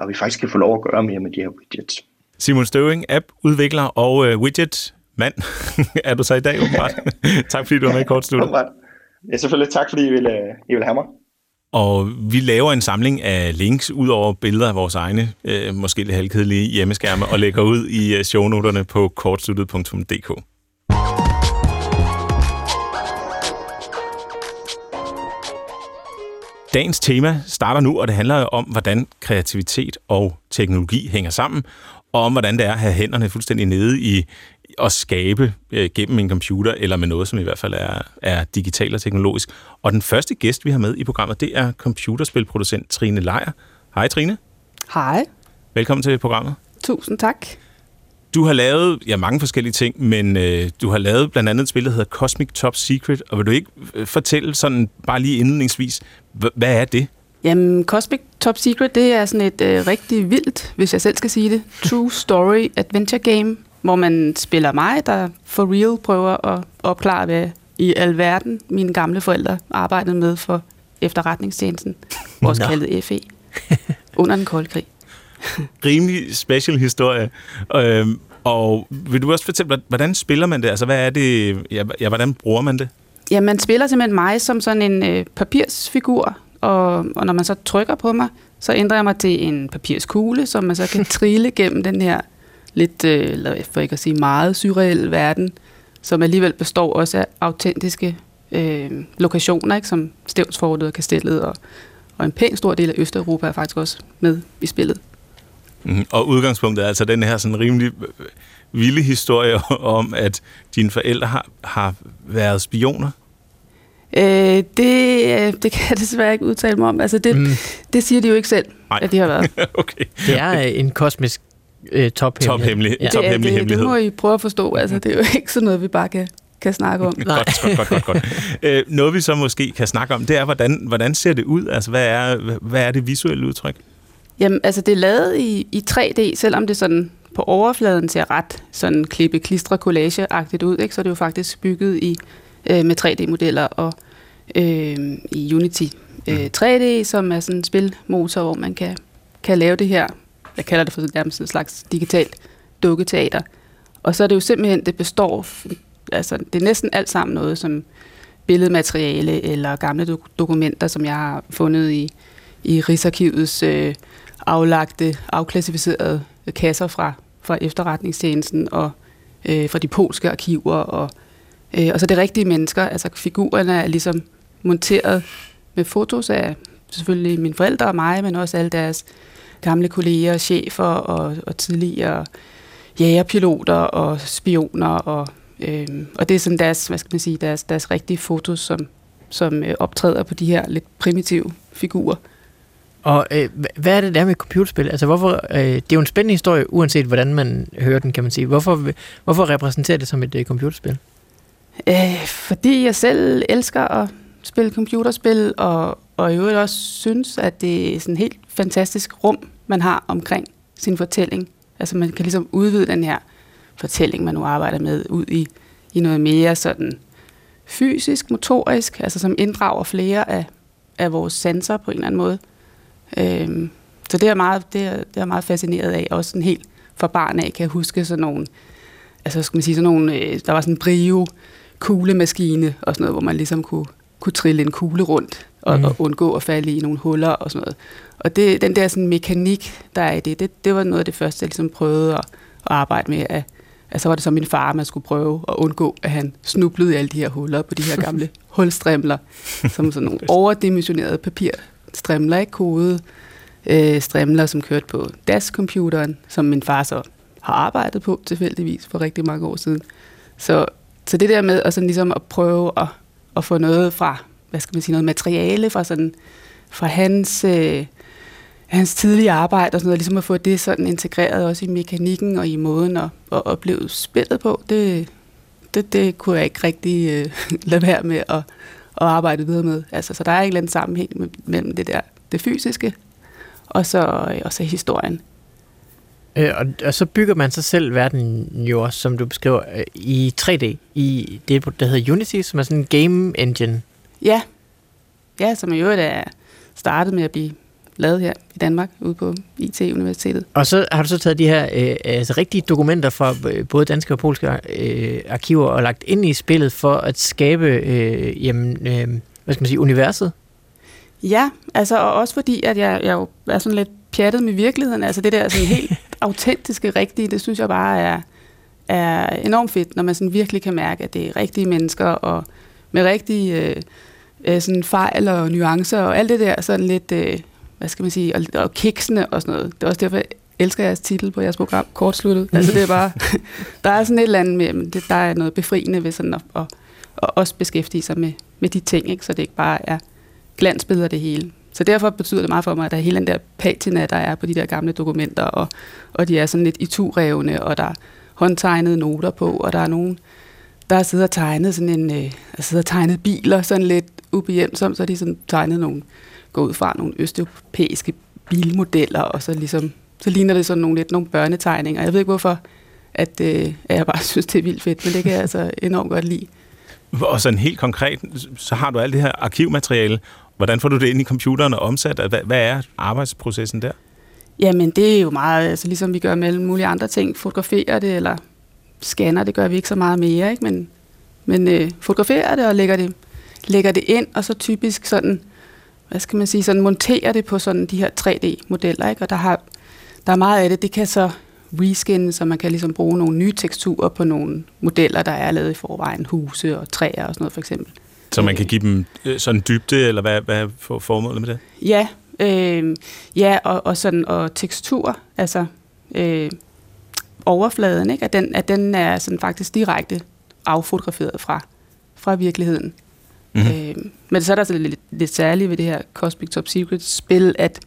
og vi faktisk kan få lov at gøre mere med de her widgets. Simon Støving, app-udvikler og øh, widget mand, *laughs* er du så i dag, åbenbart. *laughs* tak fordi du var med i kortsluttet. Ja, selvfølgelig. Tak fordi I vil, I vil have mig. Og vi laver en samling af links ud over billeder af vores egne, øh, måske lidt halvkedelige hjemmeskærme, og lægger ud i øh, shownoterne på kortsluttet.dk. Dagens tema starter nu, og det handler om, hvordan kreativitet og teknologi hænger sammen, og om hvordan det er at have hænderne fuldstændig nede i at skabe øh, gennem en computer, eller med noget, som i hvert fald er, er digitalt og teknologisk. Og den første gæst, vi har med i programmet, det er computerspilproducent Trine Lejer. Hej Trine. Hej. Velkommen til programmet. Tusind tak. Du har lavet ja, mange forskellige ting, men øh, du har lavet blandt andet et spil, der hedder Cosmic Top Secret, og vil du ikke øh, fortælle sådan bare lige indledningsvis, hvad er det? Jamen, Cosmic Top Secret, det er sådan et øh, rigtig vildt, hvis jeg selv skal sige det, true story adventure game, hvor man spiller mig, der for real prøver at opklare, hvad i alverden mine gamle forældre arbejdede med for efterretningstjenesten, også kaldet FE, *laughs* under den kolde krig. Rimelig special historie. Øhm, og vil du også fortælle, hvordan spiller man det? Altså, hvad er det? Ja hvordan bruger man det? Ja, man spiller simpelthen mig som sådan en øh, papirsfigur, og, og når man så trykker på mig, så ændrer jeg mig til en papirskugle, som man så kan *laughs* trille gennem den her lidt, øh, for ikke at sige meget surreal verden, som alligevel består også af autentiske øh, lokationer, ikke, som Stævnsfortet og Kastellet, og, og en pæn stor del af Østeuropa er faktisk også med i spillet. Mm, og udgangspunktet er altså den her sådan rimelig øh, vilde historie *laughs* om, at dine forældre har, har været spioner? Øh, det, øh, det kan jeg *laughs* desværre ikke udtale mig om. Altså det, mm. det siger de jo ikke selv, Nej. at de har været. *laughs* okay. Det er en kosmisk øh, tophemmelighed. Tophemmelig, ja. top det, det, hemmelighed. Det må I prøve at forstå. Altså, det er jo ikke sådan noget, vi bare kan, kan snakke om. godt, godt, godt, godt. godt. *laughs* Øh, noget vi så måske kan snakke om, det er, hvordan, hvordan ser det ud? Altså, hvad er, hvad er det visuelle udtryk? Jamen, altså det er lavet i, i 3D, selvom det sådan på overfladen ser ret sådan klippe klistre collage-agtigt ud, ikke? så er det jo faktisk bygget i øh, med 3D-modeller og øh, i Unity øh, 3D, som er sådan en spilmotor, hvor man kan, kan lave det her jeg kalder det for nærmest en slags digitalt dukketeater. Og så er det jo simpelthen, det består, altså det er næsten alt sammen noget som billedmateriale eller gamle dok- dokumenter, som jeg har fundet i, i Rigsarkivets øh, aflagte, afklassificerede kasser fra, fra efterretningstjenesten og øh, fra de polske arkiver. Og, øh, og så det rigtige mennesker, altså figurerne er ligesom monteret med fotos af selvfølgelig mine forældre og mig, men også alle deres gamle kolleger, chefer og, og tidligere jægerpiloter og spioner og øh, og det er sådan deres, hvad skal man sige, deres, deres rigtige fotos, som, som øh, optræder på de her lidt primitive figurer. Og øh, hvad er det der med computerspil? Altså, hvorfor, øh, det er jo en spændende historie, uanset hvordan man hører den, kan man sige. Hvorfor, hvorfor repræsenterer det som et øh, computerspil? Øh, fordi jeg selv elsker at spille computerspil, og, og i øvrigt også synes, at det er sådan et helt fantastisk rum, man har omkring sin fortælling. Altså man kan ligesom udvide den her fortælling, man nu arbejder med, ud i, i noget mere sådan fysisk, motorisk, altså som inddrager flere af, af vores sanser på en eller anden måde. Øhm, så det er, meget, det, er, det er meget fascineret af, også sådan helt for barn af kan jeg huske sådan nogle, altså skal man sige sådan nogle, øh, der var sådan en brio kuglemaskine og sådan noget, hvor man ligesom kunne, kunne trille en kugle rundt og, mm. og undgå at falde i nogle huller og sådan noget. Og det, den der sådan mekanik, der er i det, det, det var noget af det første, jeg ligesom prøvede at, at arbejde med. At, at så var det så min far, man skulle prøve at undgå, at han snublede i alle de her huller på de her gamle *laughs* hulstrimler, som sådan nogle overdimensionerede papirstrimler, ikke kode øh, strimler, som kørte på DAS-computeren, som min far så har arbejdet på tilfældigvis for rigtig mange år siden. Så, så det der med at, sådan ligesom at prøve at, at få noget fra, hvad skal man sige, noget materiale fra, sådan, fra hans, øh, hans tidlige arbejde og sådan noget, ligesom at få det sådan integreret også i mekanikken og i måden at, at opleve spillet på, det, det, det kunne jeg ikke rigtig øh, *laughs* lade være med at, at arbejde videre med. Altså, så der er en eller anden sammenhæng mellem det der, det fysiske, og så, øh, og så historien. Øh, og, og så bygger man sig selv verden jo også, som du beskriver, øh, i 3D, i det, der hedder Unity, som er sådan en game engine. Ja, ja som i øvrigt er startet med at blive lavet her i Danmark, ude på IT-universitetet. Og så har du så taget de her øh, altså rigtige dokumenter fra øh, både danske og polske øh, arkiver og lagt ind i spillet for at skabe øh, jamen, øh, hvad skal man sige, universet? Ja, altså og også fordi, at jeg, jeg jo er sådan lidt pjattet med virkeligheden. Altså det der sådan *laughs* helt autentiske, rigtige, det synes jeg bare er, er enormt fedt, når man sådan virkelig kan mærke, at det er rigtige mennesker, og med rigtige øh, øh, sådan fejl og nuancer, og alt det der sådan lidt, øh, hvad skal man sige, og, og kiksene og sådan noget. Det er også derfor, jeg elsker jeres titel på jeres program, Kortsluttet. *laughs* Altså det er bare, *laughs* der er sådan et eller andet med, det, der er noget befriende ved sådan at, at, at også beskæftige sig med, med de ting, ikke? så det ikke bare er glansbilleder det hele. Så derfor betyder det meget for mig, at der er hele den der patina, der er på de der gamle dokumenter, og, og de er sådan lidt iturevne, og der er håndtegnede noter på, og der er nogen, der har siddet og tegnet sådan en, øh, siddet og tegnet biler sådan lidt ubehjemsomt, så de sådan tegnet nogle, gå ud fra nogle østeuropæiske bilmodeller, og så ligesom, så ligner det sådan nogle lidt nogle børnetegninger. Jeg ved ikke hvorfor, at, øh, at jeg bare *laughs* synes, det er vildt fedt, men det kan jeg altså enormt godt lide. Og sådan helt konkret, så har du alt det her arkivmateriale. Hvordan får du det ind i computeren og omsat? Hvad, hvad er arbejdsprocessen der? Jamen, det er jo meget, altså ligesom vi gør med alle mulige andre ting. Fotograferer det, eller scanner, det gør vi ikke så meget mere, ikke? men, men øh, fotograferer det og lægger det, lægger det ind, og så typisk sådan, hvad skal man sige, sådan monterer det på sådan de her 3D-modeller, ikke? og der, har, der er meget af det, det kan så reskinne, så man kan ligesom bruge nogle nye teksturer på nogle modeller, der er lavet i forvejen, huse og træer og sådan noget for eksempel. Så man kan give dem øh, sådan dybde, eller hvad, hvad er formålet med det? Ja, øh, ja og, og, sådan, og tekstur, altså øh, overfladen, ikke? At, den, at den er sådan faktisk direkte affotograferet fra, fra virkeligheden. Mm-hmm. Øh, men så er der altså lidt, lidt særligt ved det her Cosmic Top Secret spil, at,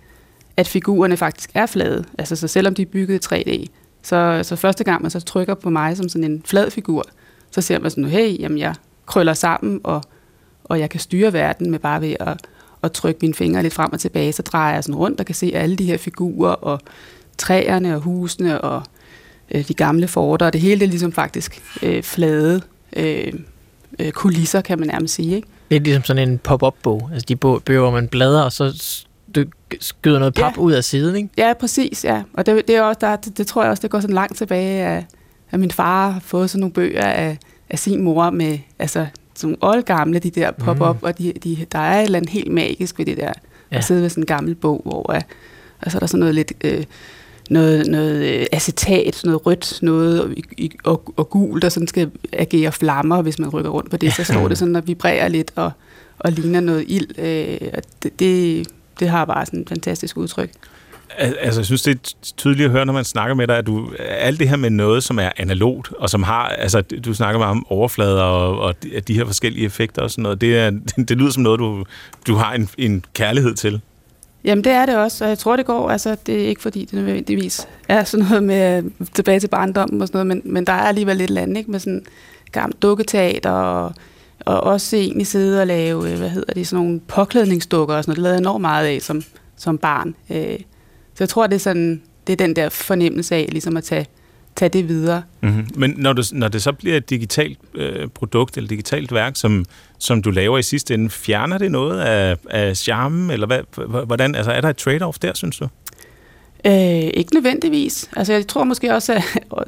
at figurerne faktisk er flade. Altså så selvom de er bygget i 3D, så, så første gang man så trykker på mig som sådan en flad figur, så ser man sådan, hey, jamen jeg krøller sammen, og, og jeg kan styre verden med bare ved at, at trykke mine fingre lidt frem og tilbage, så drejer jeg sådan rundt og kan se alle de her figurer, og træerne og husene, og øh, de gamle forter, og det hele det er ligesom faktisk øh, flade øh, øh, kulisser, kan man nærmest sige. Ikke? Det er ligesom sådan en pop-up-bog, altså de bøger, hvor man bladrer, og så skyder noget pap ja. ud af siden, ikke? Ja, præcis, ja. Og det, det, er også, der, det, det tror jeg også, det går sådan langt tilbage, at, at min far har fået sådan nogle bøger af, af sin mor med, altså sådan nogle gamle, de der pop-up, mm. og de, de, der er et eller andet helt magisk ved det der, ja. at sidde ved sådan en gammel bog, hvor uh, altså, der er sådan noget lidt... Øh, noget, noget øh, acetat, noget rødt, noget i, og, og gult, der sådan skal agere flammer, hvis man rykker rundt på det, så står det sådan og vibrerer lidt og, og ligner noget ild. Øh, det, det, det har bare sådan et fantastisk udtryk. Altså, jeg synes, det er tydeligt at høre, når man snakker med dig, at du, alt det her med noget, som er analogt, og som har, altså, du snakker meget om overflader og, og de, de her forskellige effekter og sådan noget, det, er, *laughs* det lyder som noget, du, du har en, en kærlighed til. Jamen det er det også, og jeg tror det går. Altså, det er ikke fordi, det nødvendigvis er sådan noget med tilbage til barndommen og sådan noget, men, men der er alligevel lidt land, ikke? Med sådan gammelt dukketeater og, og også egentlig sidde og lave, øh, hvad hedder det, sådan nogle påklædningsdukker og sådan noget. Det lavede jeg enormt meget af som, som barn. Øh, så jeg tror, det er sådan, det er den der fornemmelse af ligesom at tage, tage det videre. Mm-hmm. Men når, du, når det så bliver et digitalt øh, produkt eller digitalt værk, som, som du laver i sidste ende, fjerner det noget af, af charmen, eller hvad, hvordan, altså er der et trade-off der, synes du? Øh, ikke nødvendigvis. Altså jeg tror måske også, at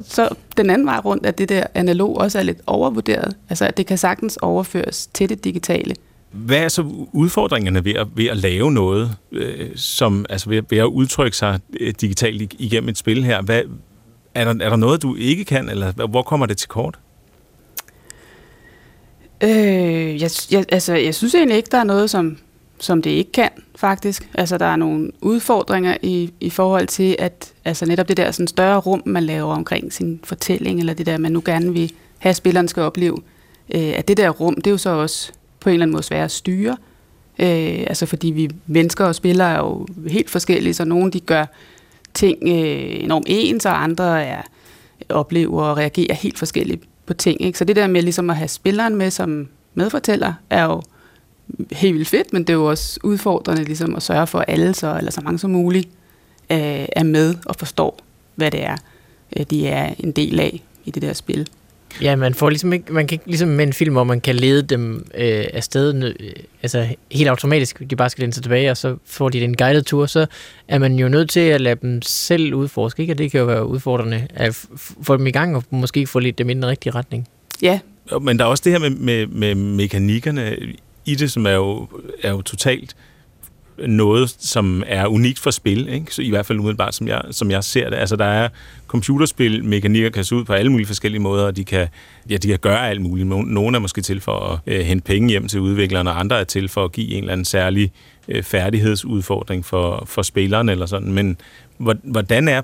så den anden vej rundt, at det der analog også er lidt overvurderet. Altså at det kan sagtens overføres til det digitale. Hvad er så udfordringerne ved at, ved at lave noget, øh, som, altså ved, ved at udtrykke sig øh, digitalt igennem et spil her? Hvad, er, der, er der noget, du ikke kan, eller hvor kommer det til kort? Øh, jeg, jeg, altså, jeg synes egentlig ikke, der er noget, som, som det ikke kan, faktisk. Altså, der er nogle udfordringer i, i forhold til, at altså, netop det der sådan, større rum, man laver omkring sin fortælling, eller det der, man nu gerne vil have, spilleren skal opleve, øh, at det der rum, det er jo så også på en eller anden måde svære at styre. Øh, altså, fordi vi mennesker og spillere er jo helt forskellige, så nogle de gør ting øh, enormt ens, og andre er, oplever og reagerer helt forskelligt på ting. Ikke? Så det der med ligesom at have spilleren med som medfortæller, er jo helt vildt fedt, men det er jo også udfordrende ligesom at sørge for, at alle så, eller så mange som muligt øh, er med og forstår, hvad det er, øh, de er en del af i det der spil. Ja, man får ligesom ikke, man kan ikke ligesom med en film, hvor man kan lede dem øh, afsted, øh, altså helt automatisk, de bare skal lænde sig tilbage, og så får de en guided tur, så er man jo nødt til at lade dem selv udforske, ikke? Og det kan jo være udfordrende at få dem i gang, og måske få lidt dem i den rigtige retning. Ja. Men der er også det her med, med, med mekanikkerne i det, som er jo, er jo totalt noget, som er unikt for spil, ikke? Så i hvert fald umiddelbart, som jeg, som jeg ser det. Altså, der er computerspil, mekanikker kan se ud på alle mulige forskellige måder, og de kan, ja, de kan gøre alt muligt. Nogle er måske til for at øh, hente penge hjem til udviklerne, og andre er til for at give en eller anden særlig øh, færdighedsudfordring for, for spilleren eller sådan. Men hvordan er,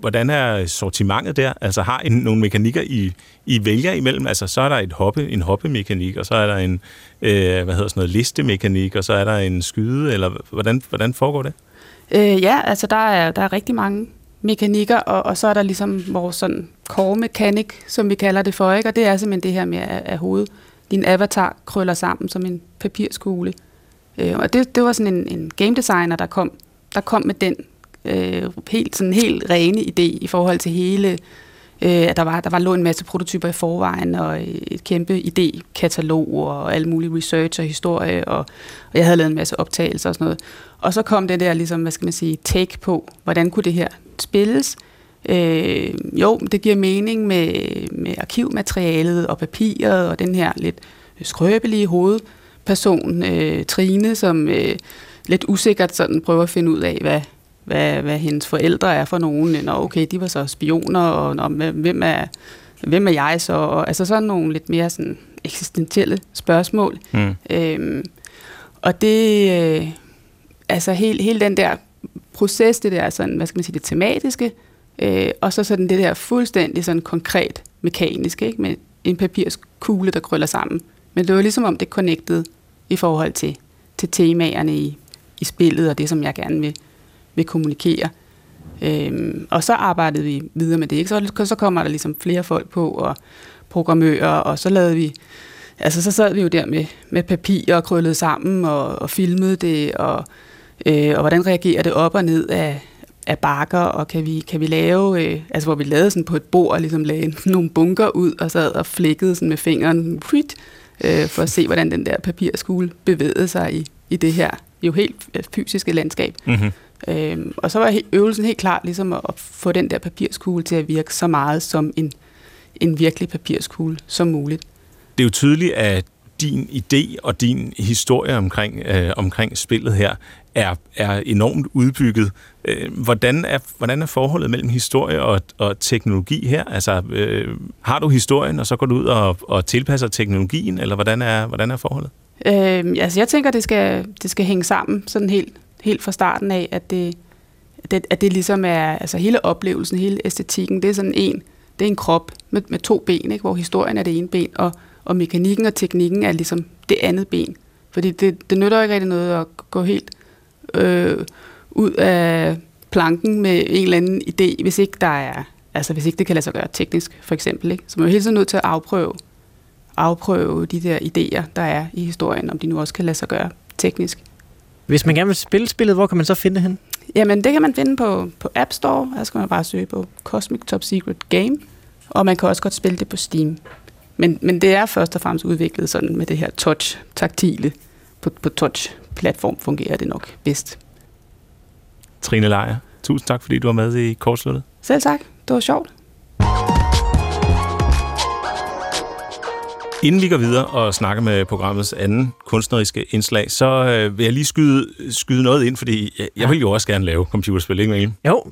hvordan er sortimentet der? Altså har I nogle mekanikker, I, I vælger imellem? Altså så er der et hoppe, en hoppemekanik, og så er der en øh, hvad hedder sådan noget, listemekanik, og så er der en skyde, eller hvordan, hvordan foregår det? Øh, ja, altså der er, der er rigtig mange mekanikker, og, og så er der ligesom vores sådan core mechanic, som vi kalder det for, ikke? og det er simpelthen det her med, at, at hovedet, din avatar krøller sammen som en papirskugle. Øh, og det, det var sådan en, en game designer, der kom, der kom med den øh, helt, sådan helt rene idé i forhold til hele, øh, at der var, der var lå en masse prototyper i forvejen, og et kæmpe idékatalog, og alle mulige research og historie, og, og jeg havde lavet en masse optagelser og sådan noget. Og så kom det der, ligesom, hvad skal man sige, take på, hvordan kunne det her spilles, Øh, jo, det giver mening med, med arkivmaterialet og papiret og den her lidt skrøbelige hovedperson, øh, Trine, som øh, lidt usikkert sådan prøver at finde ud af, hvad, hvad, hvad hendes forældre er for nogen. Nå, okay, de var så spioner, og nå, hvem, er, hvem er jeg så? Og, altså sådan nogle lidt mere sådan eksistentielle spørgsmål. Mm. Øhm, og det, øh, altså hele, hele den der proces, det der sådan, hvad skal man sige, det tematiske, øh, og så sådan det der fuldstændig sådan konkret mekaniske, ikke? med en papirskugle, der krøller sammen. Men det var ligesom om det connected i forhold til, til temaerne i, i spillet, og det, som jeg gerne vil, vil kommunikere. Øhm, og så arbejdede vi videre med det. Ikke? Så, så kommer der ligesom flere folk på, og programmører, og så lavede vi, altså så sad vi jo der med, med papir og krøllede sammen, og, og filmede det, og, øh, og hvordan reagerer det op og ned af, af bakker, og kan vi, kan vi lave, øh, altså hvor vi lavede sådan på et bord, og ligesom lagde *laughs* nogle bunker ud, og sad og flækkede sådan med fingeren, frit, øh, for at se, hvordan den der papirskule bevægede sig i, i det her jo helt øh, fysiske landskab. Mm-hmm. Øhm, og så var øvelsen helt klar ligesom at, at få den der papirskugle til at virke så meget som en, en virkelig papirskugle som muligt. Det er jo tydeligt, at din idé og din historie omkring, øh, omkring spillet her er, er enormt udbygget. Øh, hvordan, er, hvordan er forholdet mellem historie og, og teknologi her? Altså, øh, har du historien, og så går du ud og, og tilpasser teknologien, eller hvordan er, hvordan er forholdet? Øh, altså, jeg tænker, det skal, det skal hænge sammen sådan helt, helt fra starten af, at det, det, at det ligesom er, altså hele oplevelsen, hele æstetikken, det er sådan en, det er en krop med, med to ben, ikke? hvor historien er det ene ben, og, og mekanikken og teknikken er ligesom det andet ben. Fordi det, det nytter ikke rigtig noget at gå helt øh, ud af planken med en eller anden idé, hvis ikke der er, altså hvis ikke det kan lade sig gøre teknisk, for eksempel. Ikke? Så man er jo hele tiden nødt til at afprøve, afprøve de der idéer, der er i historien, om de nu også kan lade sig gøre teknisk. Hvis man gerne vil spille spillet, hvor kan man så finde det hen? Jamen, det kan man finde på, på App Store. Her skal man bare søge på Cosmic Top Secret Game. Og man kan også godt spille det på Steam. Men, men det er først og fremmest udviklet sådan med det her touch-taktile. På, på touch-platform fungerer det nok bedst. Trine Lejer, tusind tak, fordi du var med i Kortsluttet. Selv tak. Det var sjovt. Inden vi går videre og snakker med programmets anden kunstneriske indslag, så øh, vil jeg lige skyde, skyde noget ind, fordi jeg, jeg vil jo også gerne lave computerspil, ikke Mikkel? Jo.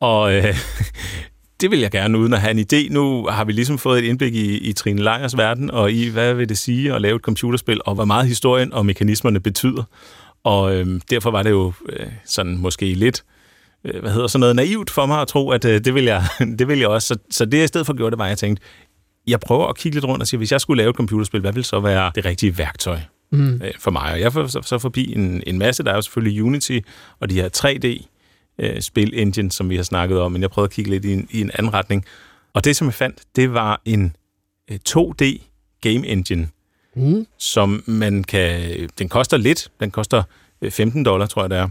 Og øh, *laughs* det vil jeg gerne, uden at have en idé. Nu har vi ligesom fået et indblik i, i Trine Lejers verden, og i, hvad vil det sige at lave et computerspil, og hvor meget historien og mekanismerne betyder. Og øh, derfor var det jo øh, sådan måske lidt øh, hvad hedder sådan noget naivt for mig at tro, at øh, det, vil jeg, *laughs* det vil jeg også. Så, så det jeg i stedet for gjorde, det var, at jeg tænkte, jeg prøver at kigge lidt rundt og sige, hvis jeg skulle lave et computerspil, hvad vil så være det rigtige værktøj mm. øh, for mig? Og jeg får så, så forbi en, en masse. Der er jo selvfølgelig Unity og de her 3D øh, spil engine, som vi har snakket om, men jeg prøvede at kigge lidt i en, i en anden retning. Og det, som jeg fandt, det var en øh, 2D game engine, mm. som man kan... Den koster lidt. Den koster 15 dollar, tror jeg, det er.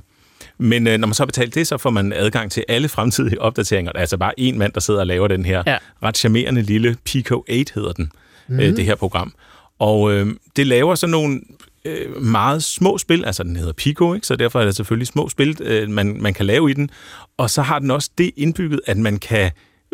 Men øh, når man så har betalt det, så får man adgang til alle fremtidige opdateringer. Der er altså bare en mand, der sidder og laver den her ja. ret charmerende lille Pico 8, hedder den, mm. øh, det her program. Og øh, det laver sådan nogle øh, meget små spil, altså den hedder Pico, ikke? så derfor er det selvfølgelig små spil, øh, man, man kan lave i den. Og så har den også det indbygget, at man kan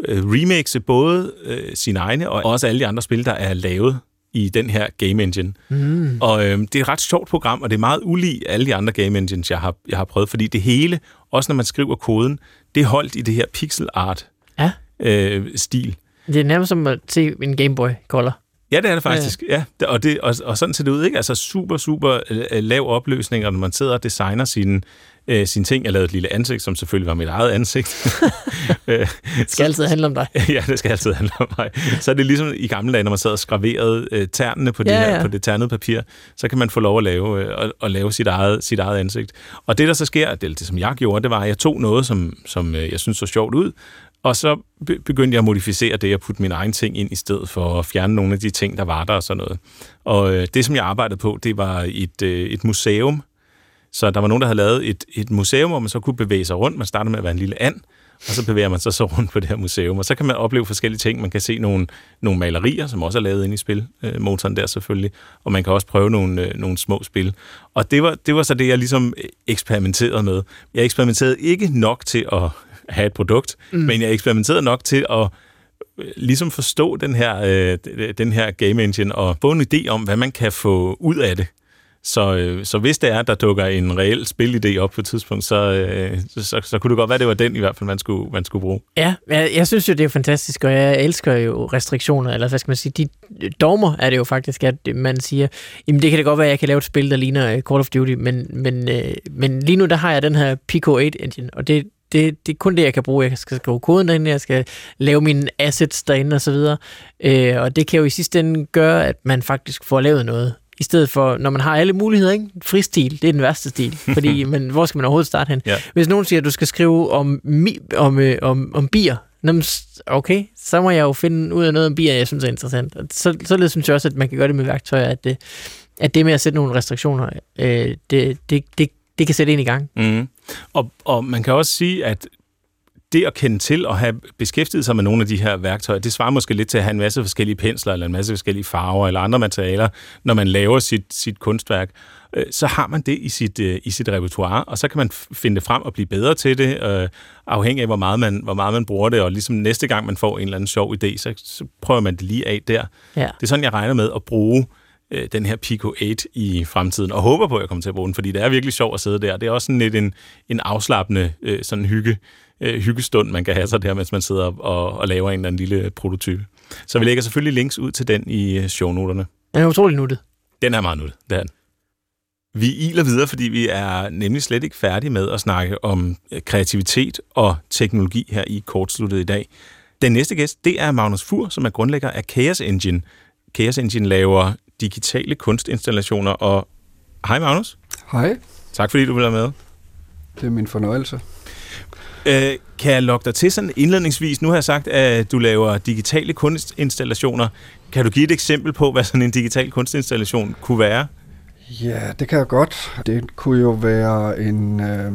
øh, remixe både øh, sine egne og også alle de andre spil, der er lavet i den her game engine. Mm. Og øh, det er et ret sjovt program, og det er meget ulig alle de andre game engines, jeg har, jeg har prøvet, fordi det hele, også når man skriver koden, det er holdt i det her pixel art ja. øh, stil. Det er nærmest som at se en Game Boy Color. Ja, det er det faktisk. Ja. ja. Og, det, og, og sådan ser det ud, ikke? Altså super, super øh, lav opløsning, når man sidder og designer sine, øh, sine ting. Jeg lavede et lille ansigt, som selvfølgelig var mit eget ansigt. *laughs* det skal altid handle om dig. *laughs* ja, det skal altid handle om mig. Så er det ligesom i gamle dage, når man sad og skraverede øh, ternene på, det ja, her, ja. på det ternede papir, så kan man få lov at lave, øh, at, at lave sit, eget, sit eget ansigt. Og det, der så sker, det, det som jeg gjorde, det var, at jeg tog noget, som, som øh, jeg synes så sjovt ud, og så begyndte jeg at modificere det og putte mine egne ting ind i stedet for at fjerne nogle af de ting, der var der og sådan noget. Og øh, det, som jeg arbejdede på, det var et, øh, et museum. Så der var nogen, der havde lavet et, et museum, hvor man så kunne bevæge sig rundt. Man starter med at være en lille and, og så bevæger man sig så rundt på det her museum. Og så kan man opleve forskellige ting. Man kan se nogle, nogle malerier, som også er lavet inde i spilmotoren der selvfølgelig. Og man kan også prøve nogle, øh, nogle små spil. Og det var, det var så det, jeg ligesom eksperimenterede med. Jeg eksperimenterede ikke nok til at *laughs* have et produkt, mm. men jeg eksperimenterede nok til at øh, ligesom forstå den her, øh, den her game engine og få en idé om, hvad man kan få ud af det. Så, øh, så hvis det er, der dukker en reel spilidé op på et tidspunkt, så, øh, så, så, så kunne det godt være, det var den i hvert fald, man skulle, man skulle bruge. Ja, jeg, jeg synes jo, det er fantastisk, og jeg elsker jo restriktioner, eller hvad skal man sige, de dogmer er det jo faktisk, at man siger, jamen det kan det godt være, at jeg kan lave et spil, der ligner øh, Call of Duty, men, men, øh, men lige nu, der har jeg den her Pico 8 engine, og det, det, det er kun det, jeg kan bruge. Jeg skal skrive koden derinde, jeg skal lave mine assets derinde og så videre. Øh, og det kan jo i sidste ende gøre, at man faktisk får lavet noget. I stedet for, når man har alle muligheder, ikke? Fristil, det er den værste stil. *laughs* Fordi, men hvor skal man overhovedet starte hen? Ja. Hvis nogen siger, at du skal skrive om, om, øh, om, om bier, okay, så må jeg jo finde ud af noget om bier, jeg synes er interessant. Så, således synes jeg også, at man kan gøre det med værktøjer, at det, at det med at sætte nogle restriktioner, øh, det, det, det, det kan sætte ind i gang. Mm. Og, og man kan også sige, at det at kende til og have beskæftiget sig med nogle af de her værktøjer, det svarer måske lidt til at have en masse forskellige pensler, eller en masse forskellige farver, eller andre materialer, når man laver sit, sit kunstværk. Øh, så har man det i sit, øh, i sit repertoire, og så kan man finde det frem og blive bedre til det, øh, afhængig af, hvor meget, man, hvor meget man bruger det, og ligesom næste gang, man får en eller anden sjov idé, så, så prøver man det lige af der. Ja. Det er sådan, jeg regner med at bruge øh, den her Pico 8 i fremtiden, og håber på, at jeg kommer til at bruge den, fordi det er virkelig sjovt at sidde der. Det er også sådan lidt en, en afslappende øh, sådan hygge, øh, hyggestund, man kan have sig der, mens man sidder og, og laver en eller anden lille prototype. Så vi lægger selvfølgelig links ud til den i øh, shownoterne. Den er utrolig nuttet. Den er meget nuttet, det er den. Vi iler videre, fordi vi er nemlig slet ikke færdige med at snakke om øh, kreativitet og teknologi her i kortsluttet i dag. Den næste gæst, det er Magnus Fur, som er grundlægger af Chaos Engine. Chaos Engine laver digitale kunstinstallationer. Og hej Magnus. Hej. Tak fordi du vil være med. det er min fornøjelse. Øh, kan jeg lokke dig til sådan indledningsvis? Nu har jeg sagt, at du laver digitale kunstinstallationer. Kan du give et eksempel på, hvad sådan en digital kunstinstallation kunne være? Ja, det kan jeg godt. Det kunne jo være en, øh,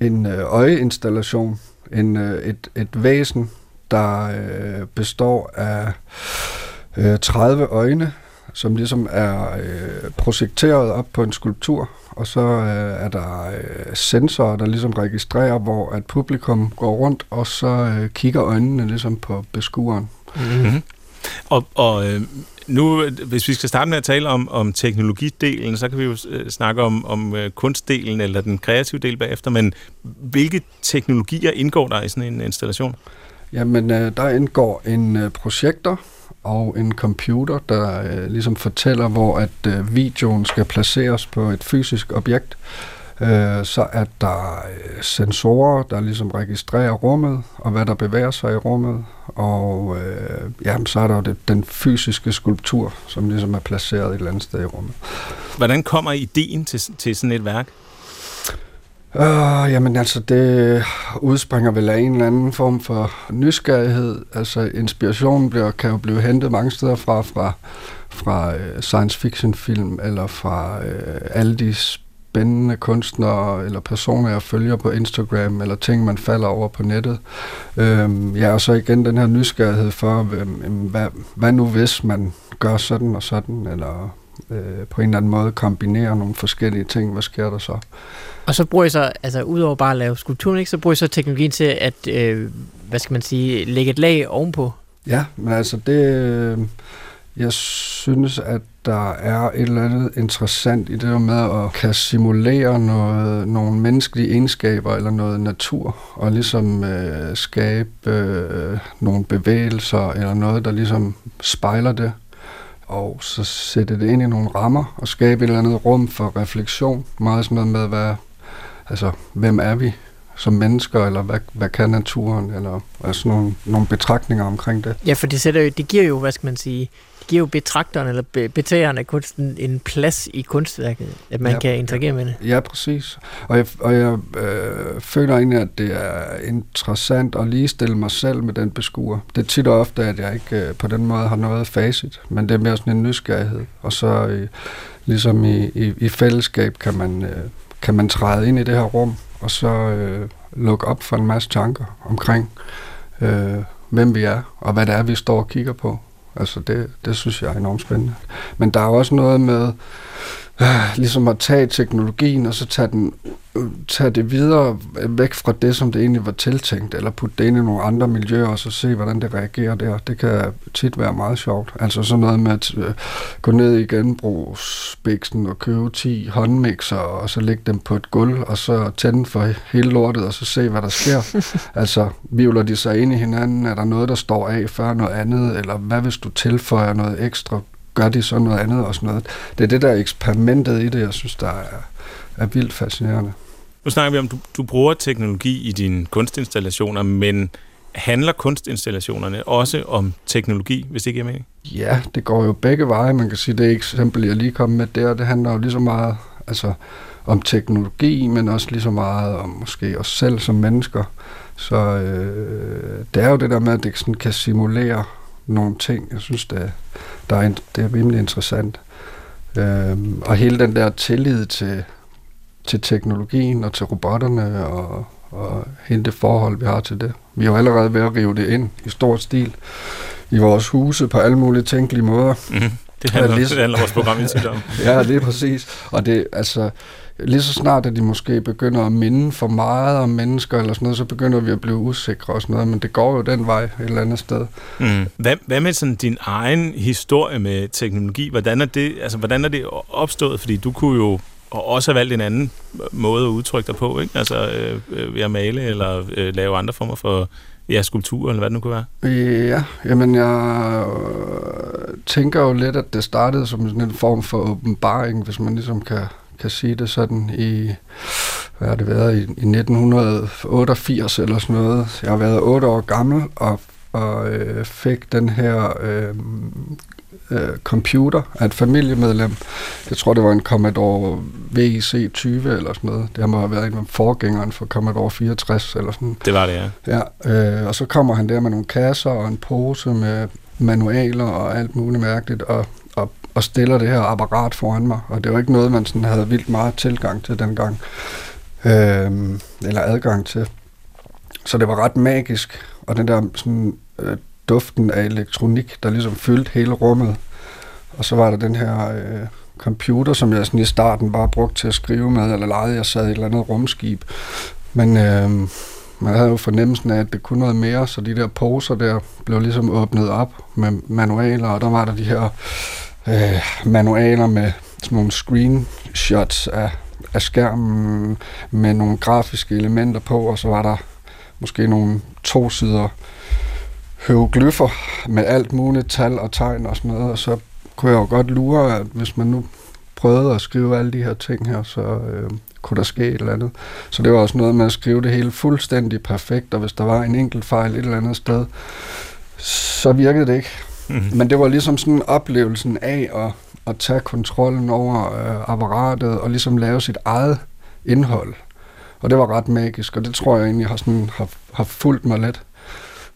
en øjeinstallation, en, øh, et, et væsen, der øh, består af øh, 30 øjne, som ligesom er øh, projekteret op på en skulptur, og så øh, er der øh, sensorer, der ligesom registrerer, hvor at publikum går rundt, og så øh, kigger øjnene ligesom på beskueren. Mm-hmm. Og, og øh, nu, hvis vi skal starte med at tale om, om teknologidelen, så kan vi jo øh, snakke om, om øh, kunstdelen eller den kreative del bagefter, men hvilke teknologier indgår der i sådan en installation? Jamen, øh, der indgår en øh, projektor og en computer, der øh, ligesom fortæller, hvor at øh, videoen skal placeres på et fysisk objekt. Øh, så er der øh, sensorer, der ligesom registrerer rummet, og hvad der bevæger sig i rummet. Og øh, jamen, så er der jo det, den fysiske skulptur, som ligesom er placeret et eller andet sted i rummet. Hvordan kommer ideen til, til sådan et værk? Uh, jamen altså, det udspringer vel af en eller anden form for nysgerrighed. Altså, inspirationen bliver, kan jo blive hentet mange steder fra, fra, fra uh, science fiction film, eller fra uh, alle de spændende kunstnere eller personer, jeg følger på Instagram, eller ting, man falder over på nettet. Uh, ja, og så igen den her nysgerrighed for, uh, hvad, hvad nu hvis man gør sådan og sådan, eller uh, på en eller anden måde kombinerer nogle forskellige ting, hvad sker der så? Og så bruger jeg så, altså udover bare at lave skulpturen, ikke, så bruger jeg så teknologien til at, øh, hvad skal man sige, lægge et lag ovenpå. Ja, men altså det, jeg synes, at der er et eller andet interessant i det der med at kan simulere noget, nogle menneskelige egenskaber eller noget natur, og ligesom øh, skabe øh, nogle bevægelser eller noget, der ligesom spejler det og så sætte det ind i nogle rammer og skabe et eller andet rum for refleksion. Meget sådan noget med, hvad, altså, hvem er vi som mennesker, eller hvad, hvad kan naturen, eller altså nogle, nogle betragtninger omkring det. Ja, for det, sætter jo, det giver jo, hvad skal man sige, det giver jo betragteren eller be, betageren af kunsten en plads i kunstværket, at man ja, kan interagere med det. Ja, præcis. Og jeg, og jeg øh, føler egentlig, at det er interessant at ligestille mig selv med den beskuer. Det er tit og ofte, at jeg ikke øh, på den måde har noget facit, men det er mere sådan en nysgerrighed. Og så øh, ligesom i, i, i fællesskab kan man, øh, kan man træde ind i det her rum, og så øh, lukke op for en masse tanker omkring, øh, hvem vi er, og hvad det er, vi står og kigger på. Altså det, det synes jeg er enormt spændende. Men der er også noget med øh, ligesom at tage teknologien og så tage, den, øh, tage det videre væk fra det, som det egentlig var tiltænkt, eller putte det ind i nogle andre miljøer og så se, hvordan det reagerer der. Det kan tit være meget sjovt. Altså sådan noget med at øh, gå ned i genbrugsbiksen og købe 10 håndmixer og så lægge dem på et gulv og så tænde for hele lortet og så se, hvad der sker. *laughs* altså, vivler de sig ind i hinanden? Er der noget, der står af før noget andet? Eller hvad hvis du tilføjer noget ekstra? Gør de så noget andet og sådan noget? Det er det der eksperimentet i det, jeg synes, der er, er vildt fascinerende. Nu snakker vi om, du, du bruger teknologi i dine kunstinstallationer, men handler kunstinstallationerne også om teknologi, hvis det ikke er mening? Ja, det går jo begge veje. Man kan sige, det eksempel, jeg lige kom med der, det handler jo lige så meget altså, om teknologi, men også lige så meget om måske os selv som mennesker. Så øh, det er jo det der med, at det sådan kan simulere nogle ting. Jeg synes, det, der er, det er rimelig interessant. Øh, og hele den der tillid til, til teknologien og til robotterne og, og hele det forhold, vi har til det. Vi er jo allerede ved at rive det ind i stor stil i vores huse på alle mulige tænkelige måder. Mm-hmm. Det handler, lige, det handler vores program om. *laughs* ja, det er præcis. Og det, altså, lige så snart, at de måske begynder at minde for meget om mennesker eller sådan noget, så begynder vi at blive usikre og sådan noget, men det går jo den vej et eller andet sted. Mm. Hvad, hvad med sådan din egen historie med teknologi? Hvordan er det, altså, hvordan er det opstået? Fordi du kunne jo også have valgt en anden måde at udtrykke dig på, ikke? Altså øh, øh, ved at male eller øh, lave andre former for ja, skulptur, eller hvad det nu kunne være? Ja, jamen jeg øh, tænker jo lidt, at det startede som sådan en form for åbenbaring, hvis man ligesom kan kan sige det sådan, i, hvad har det været, i, i 1988 eller sådan noget. Jeg har været 8 år gammel og, og øh, fik den her øh, øh, computer af et familiemedlem. Jeg tror, det var en Commodore VIC 20 eller sådan noget. Det må have været en af forgængeren for Commodore 64 eller sådan. Det var det, ja. Ja, øh, og så kommer han der med nogle kasser og en pose med manualer og alt muligt mærkeligt, og, og, stiller det her apparat foran mig. Og det var ikke noget, man sådan havde vildt meget tilgang til dengang, øh, eller adgang til. Så det var ret magisk, og den der sådan, øh, duften af elektronik, der ligesom fyldte hele rummet. Og så var der den her øh, computer, som jeg sådan i starten bare brugte til at skrive med, eller lejede jeg sad i et eller andet rumskib. Men øh, man havde jo fornemmelsen af, at det kunne noget mere, så de der poser der blev ligesom åbnet op med manualer, og der var der de her øh, manualer med sådan nogle screenshots af, af skærmen med nogle grafiske elementer på, og så var der måske nogle to sider hieroglyffer med alt muligt tal og tegn og sådan noget, og så kunne jeg jo godt lure, at hvis man nu prøvede at skrive alle de her ting her, så øh, kunne der ske et eller andet. Så det var også noget med at skrive det hele fuldstændig perfekt, og hvis der var en enkelt fejl et eller andet sted, så virkede det ikke. Mm-hmm. *laughs* Men det var ligesom sådan oplevelsen af at, at tage kontrollen over øh, apparatet og ligesom lave sit eget indhold. Og det var ret magisk, og det tror jeg egentlig har, sådan, har, har fulgt mig lidt.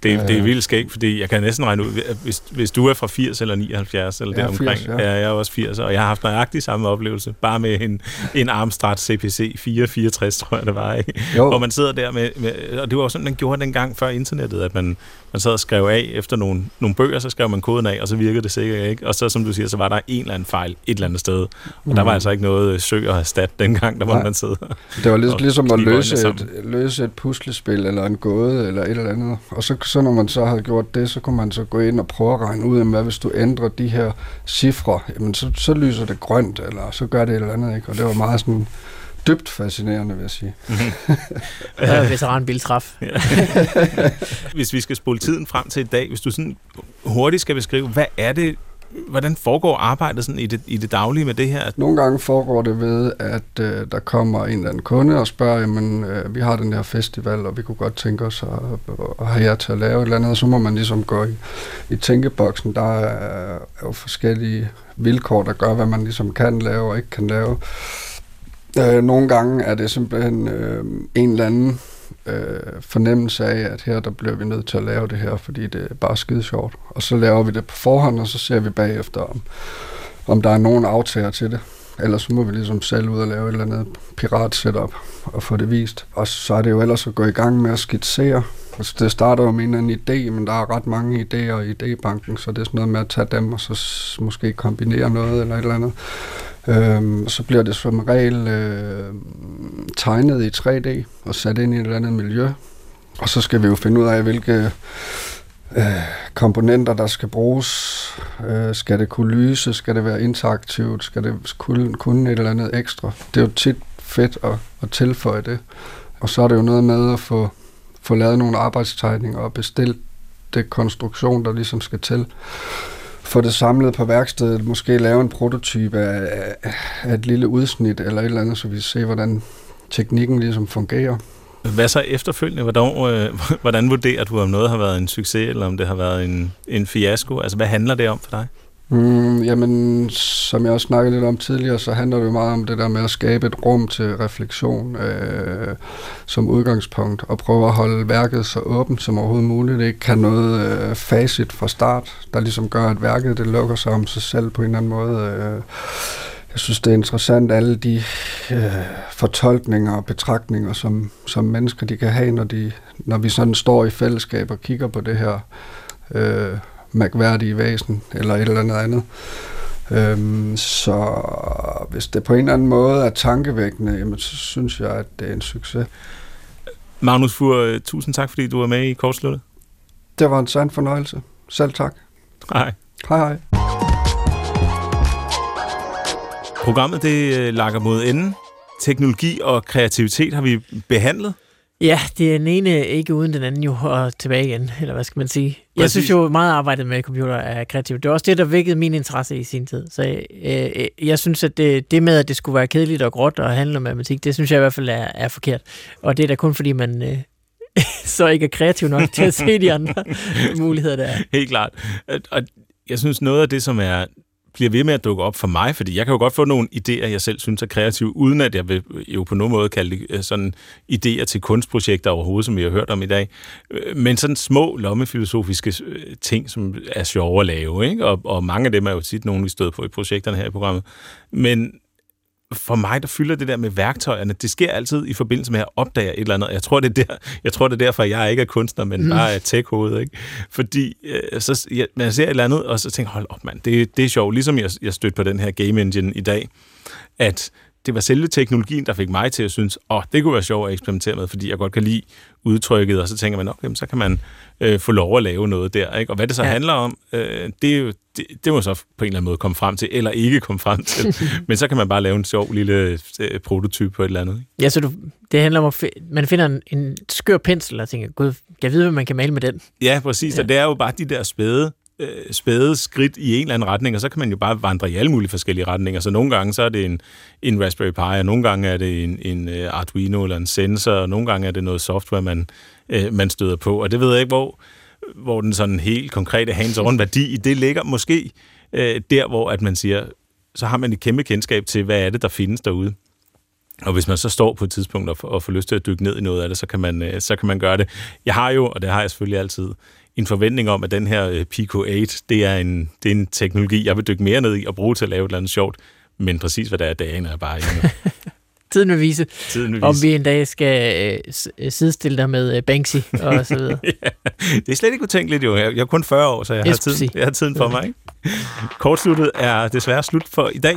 Det, det er vildt skægt, fordi jeg kan næsten regne ud, hvis, hvis du er fra 80 eller 79 eller der omkring, 80, ja. ja. jeg er også 80, og jeg har haft nøjagtig samme oplevelse, bare med en, en Armstrad CPC 464, tror jeg det var, ikke? Jo. hvor man sidder der med, med, og det var jo sådan, man gjorde dengang før internettet, at man, man sad og skrev af efter nogle, nogle bøger, så skrev man koden af, og så virkede det sikkert ikke, og så som du siger, så var der en eller anden fejl et eller andet sted, og mm. der var altså ikke noget søg at erstatte dengang, der var man sidde Det var lidt, ligesom at løse et, løse et puslespil, eller en gåde, eller et eller andet, og så så når man så havde gjort det, så kunne man så gå ind og prøve at regne ud, hvad hvis du ændrer de her cifre, jamen så, så lyser det grønt, eller så gør det et eller andet, ikke? Og det var meget sådan dybt fascinerende, vil jeg sige. *laughs* Mm-hmm. ja, veteranbiltræf. *laughs* hvis vi skal spole tiden frem til i dag, hvis du sådan hurtigt skal beskrive, hvad er det, hvordan foregår arbejdet sådan i, det, i det daglige med det her? Nogle gange foregår det ved, at øh, der kommer en eller anden kunde og spørger, jamen, øh, vi har den her festival, og vi kunne godt tænke os at, at have jer til at lave et eller andet, og så må man ligesom gå i, i tænkeboksen. Der er, er jo forskellige vilkår, der gør, hvad man ligesom kan lave og ikke kan lave. Øh, nogle gange er det simpelthen øh, en eller anden øh, fornemmelse af, at her der bliver vi nødt til at lave det her, fordi det er bare skide sjovt. Og så laver vi det på forhånd, og så ser vi bagefter, om, om der er nogen aftager til det. Ellers så må vi ligesom selv ud og lave et eller andet pirat setup og få det vist. Og så er det jo ellers at gå i gang med at skitsere. Altså det starter jo med en eller anden idé, men der er ret mange idéer i idébanken, så det er sådan noget med at tage dem og så måske kombinere noget eller et eller andet. Øhm, så bliver det som regel øh, tegnet i 3D og sat ind i et eller andet miljø. Og så skal vi jo finde ud af, hvilke øh, komponenter, der skal bruges. Øh, skal det kunne lyse? Skal det være interaktivt? Skal det kunne, kunne et eller andet ekstra? Det er jo tit fedt at, at tilføje det. Og så er det jo noget med at få, få lavet nogle arbejdstegninger og bestilt det konstruktion, der ligesom skal til få det samlet på værkstedet, måske lave en prototype af, af et lille udsnit eller et eller andet, så vi ser, hvordan teknikken ligesom fungerer. Hvad så efterfølgende? Hvordan, øh, *laughs* hvordan vurderer du, om noget har været en succes, eller om det har været en, en fiasko? Altså, hvad handler det om for dig? Mm, jamen, som jeg også snakkede lidt om tidligere, så handler det jo meget om det der med at skabe et rum til refleksion øh, som udgangspunkt, og prøve at holde værket så åbent som overhovedet muligt. Det ikke kan noget øh, facit fra start, der ligesom gør, at værket det lukker sig om sig selv på en eller anden måde. Øh, jeg synes, det er interessant, alle de øh, fortolkninger og betragtninger, som, som mennesker de kan have, når, de, når vi sådan står i fællesskab og kigger på det her øh, mærkværdige væsen, eller et eller andet andet. Øhm, så hvis det på en eller anden måde er tankevækkende, jamen, så synes jeg, at det er en succes. Magnus Fur, tusind tak, fordi du var med i Kortsluttet. Det var en sand fornøjelse. Selv tak. Hej. Hej hej. Programmet det øh, lakker mod enden. Teknologi og kreativitet har vi behandlet. Ja, det er den ene ikke uden den anden jo, og tilbage igen, eller hvad skal man sige. Præcis. Jeg synes jo meget arbejdet med computer er kreativt. Det var også det, der vækkede min interesse i sin tid. Så øh, øh, jeg synes, at det, det med, at det skulle være kedeligt og gråt og handle om matematik, det synes jeg i hvert fald er, er forkert. Og det er da kun fordi, man øh, *laughs* så ikke er kreativ nok til at se de andre *laughs* muligheder, der er. Helt klart. Og jeg synes noget af det, som er bliver ved med at dukke op for mig, fordi jeg kan jo godt få nogle idéer, jeg selv synes er kreative, uden at jeg vil jo på nogen måde kalde det øh, sådan idéer til kunstprojekter overhovedet, som vi har hørt om i dag. Øh, men sådan små lommefilosofiske øh, ting, som er sjove at lave, ikke? Og, og mange af dem er jo tit nogen, vi stod på i projekterne her i programmet. Men for mig, der fylder det der med værktøjerne, det sker altid i forbindelse med at opdage et eller andet. Jeg tror, det er, der, jeg tror, det er derfor, jeg ikke er kunstner, men mm. bare er tech-hoved. Ikke? Fordi øh, så, jeg, man ser et eller andet, og så tænker hold op mand, det, det er sjovt. Ligesom jeg, jeg stødte på den her game engine i dag, at det var selve teknologien, der fik mig til at synes, åh, oh, det kunne være sjovt at eksperimentere med, fordi jeg godt kan lide udtrykket, og så tænker man, okay, så kan man øh, få lov at lave noget der. Ikke? Og hvad det så ja. handler om, øh, det, er jo, det, det må så på en eller anden måde komme frem til, eller ikke komme frem til. *laughs* Men så kan man bare lave en sjov lille øh, prototype på et eller andet. Ikke? Ja, så du, det handler om, at man finder en, en skør pensel og tænker, gud, jeg ved, hvad man kan male med den. Ja, præcis. Ja. Og det er jo bare de der spæde øh, spæde skridt i en eller anden retning, og så kan man jo bare vandre i alle mulige forskellige retninger. Så nogle gange så er det en, en Raspberry Pi, og nogle gange er det en, en uh, Arduino eller en sensor, og nogle gange er det noget software, man, øh, man støder på. Og det ved jeg ikke, hvor, hvor den sådan helt konkrete hands-on *laughs* værdi i det ligger. Måske øh, der, hvor at man siger, så har man et kæmpe kendskab til, hvad er det, der findes derude. Og hvis man så står på et tidspunkt og, og får lyst til at dykke ned i noget af det, så kan, man, øh, så kan man gøre det. Jeg har jo, og det har jeg selvfølgelig altid, en forventning om, at den her øh, Pico 8, det er, en, det er en teknologi, jeg vil dykke mere ned i og bruge til at lave et eller andet sjovt. Men præcis hvad det er, det aner jeg bare ikke. *laughs* Tiden vil vise, Tiden vil om vise. vi en dag skal øh, sidestille dig med øh, Banksy og så videre. *laughs* ja, det er slet ikke utænkeligt jo. Jeg, jeg er kun 40 år, så jeg, har, tiden, jeg har tiden for mig. Ikke? Kortsluttet er desværre slut for i dag.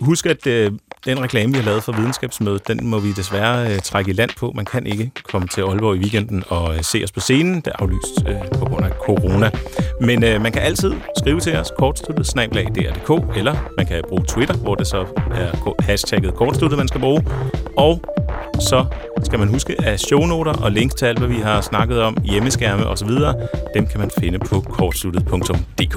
Husk, at øh, den reklame, vi har lavet for videnskabsmødet, den må vi desværre øh, trække i land på. Man kan ikke komme til Aalborg i weekenden og øh, se os på scenen. Det er aflyst øh, på grund af corona. Men øh, man kan altid skrive til os, kortsluttet, snablag, dr.dk, eller man kan bruge Twitter, hvor det så er hashtagget kortsluttet, man skal bruge. Og så skal man huske, at shownoter og links til alt, hvad vi har snakket om, hjemmeskærme osv., dem kan man finde på kortsluttet.dk.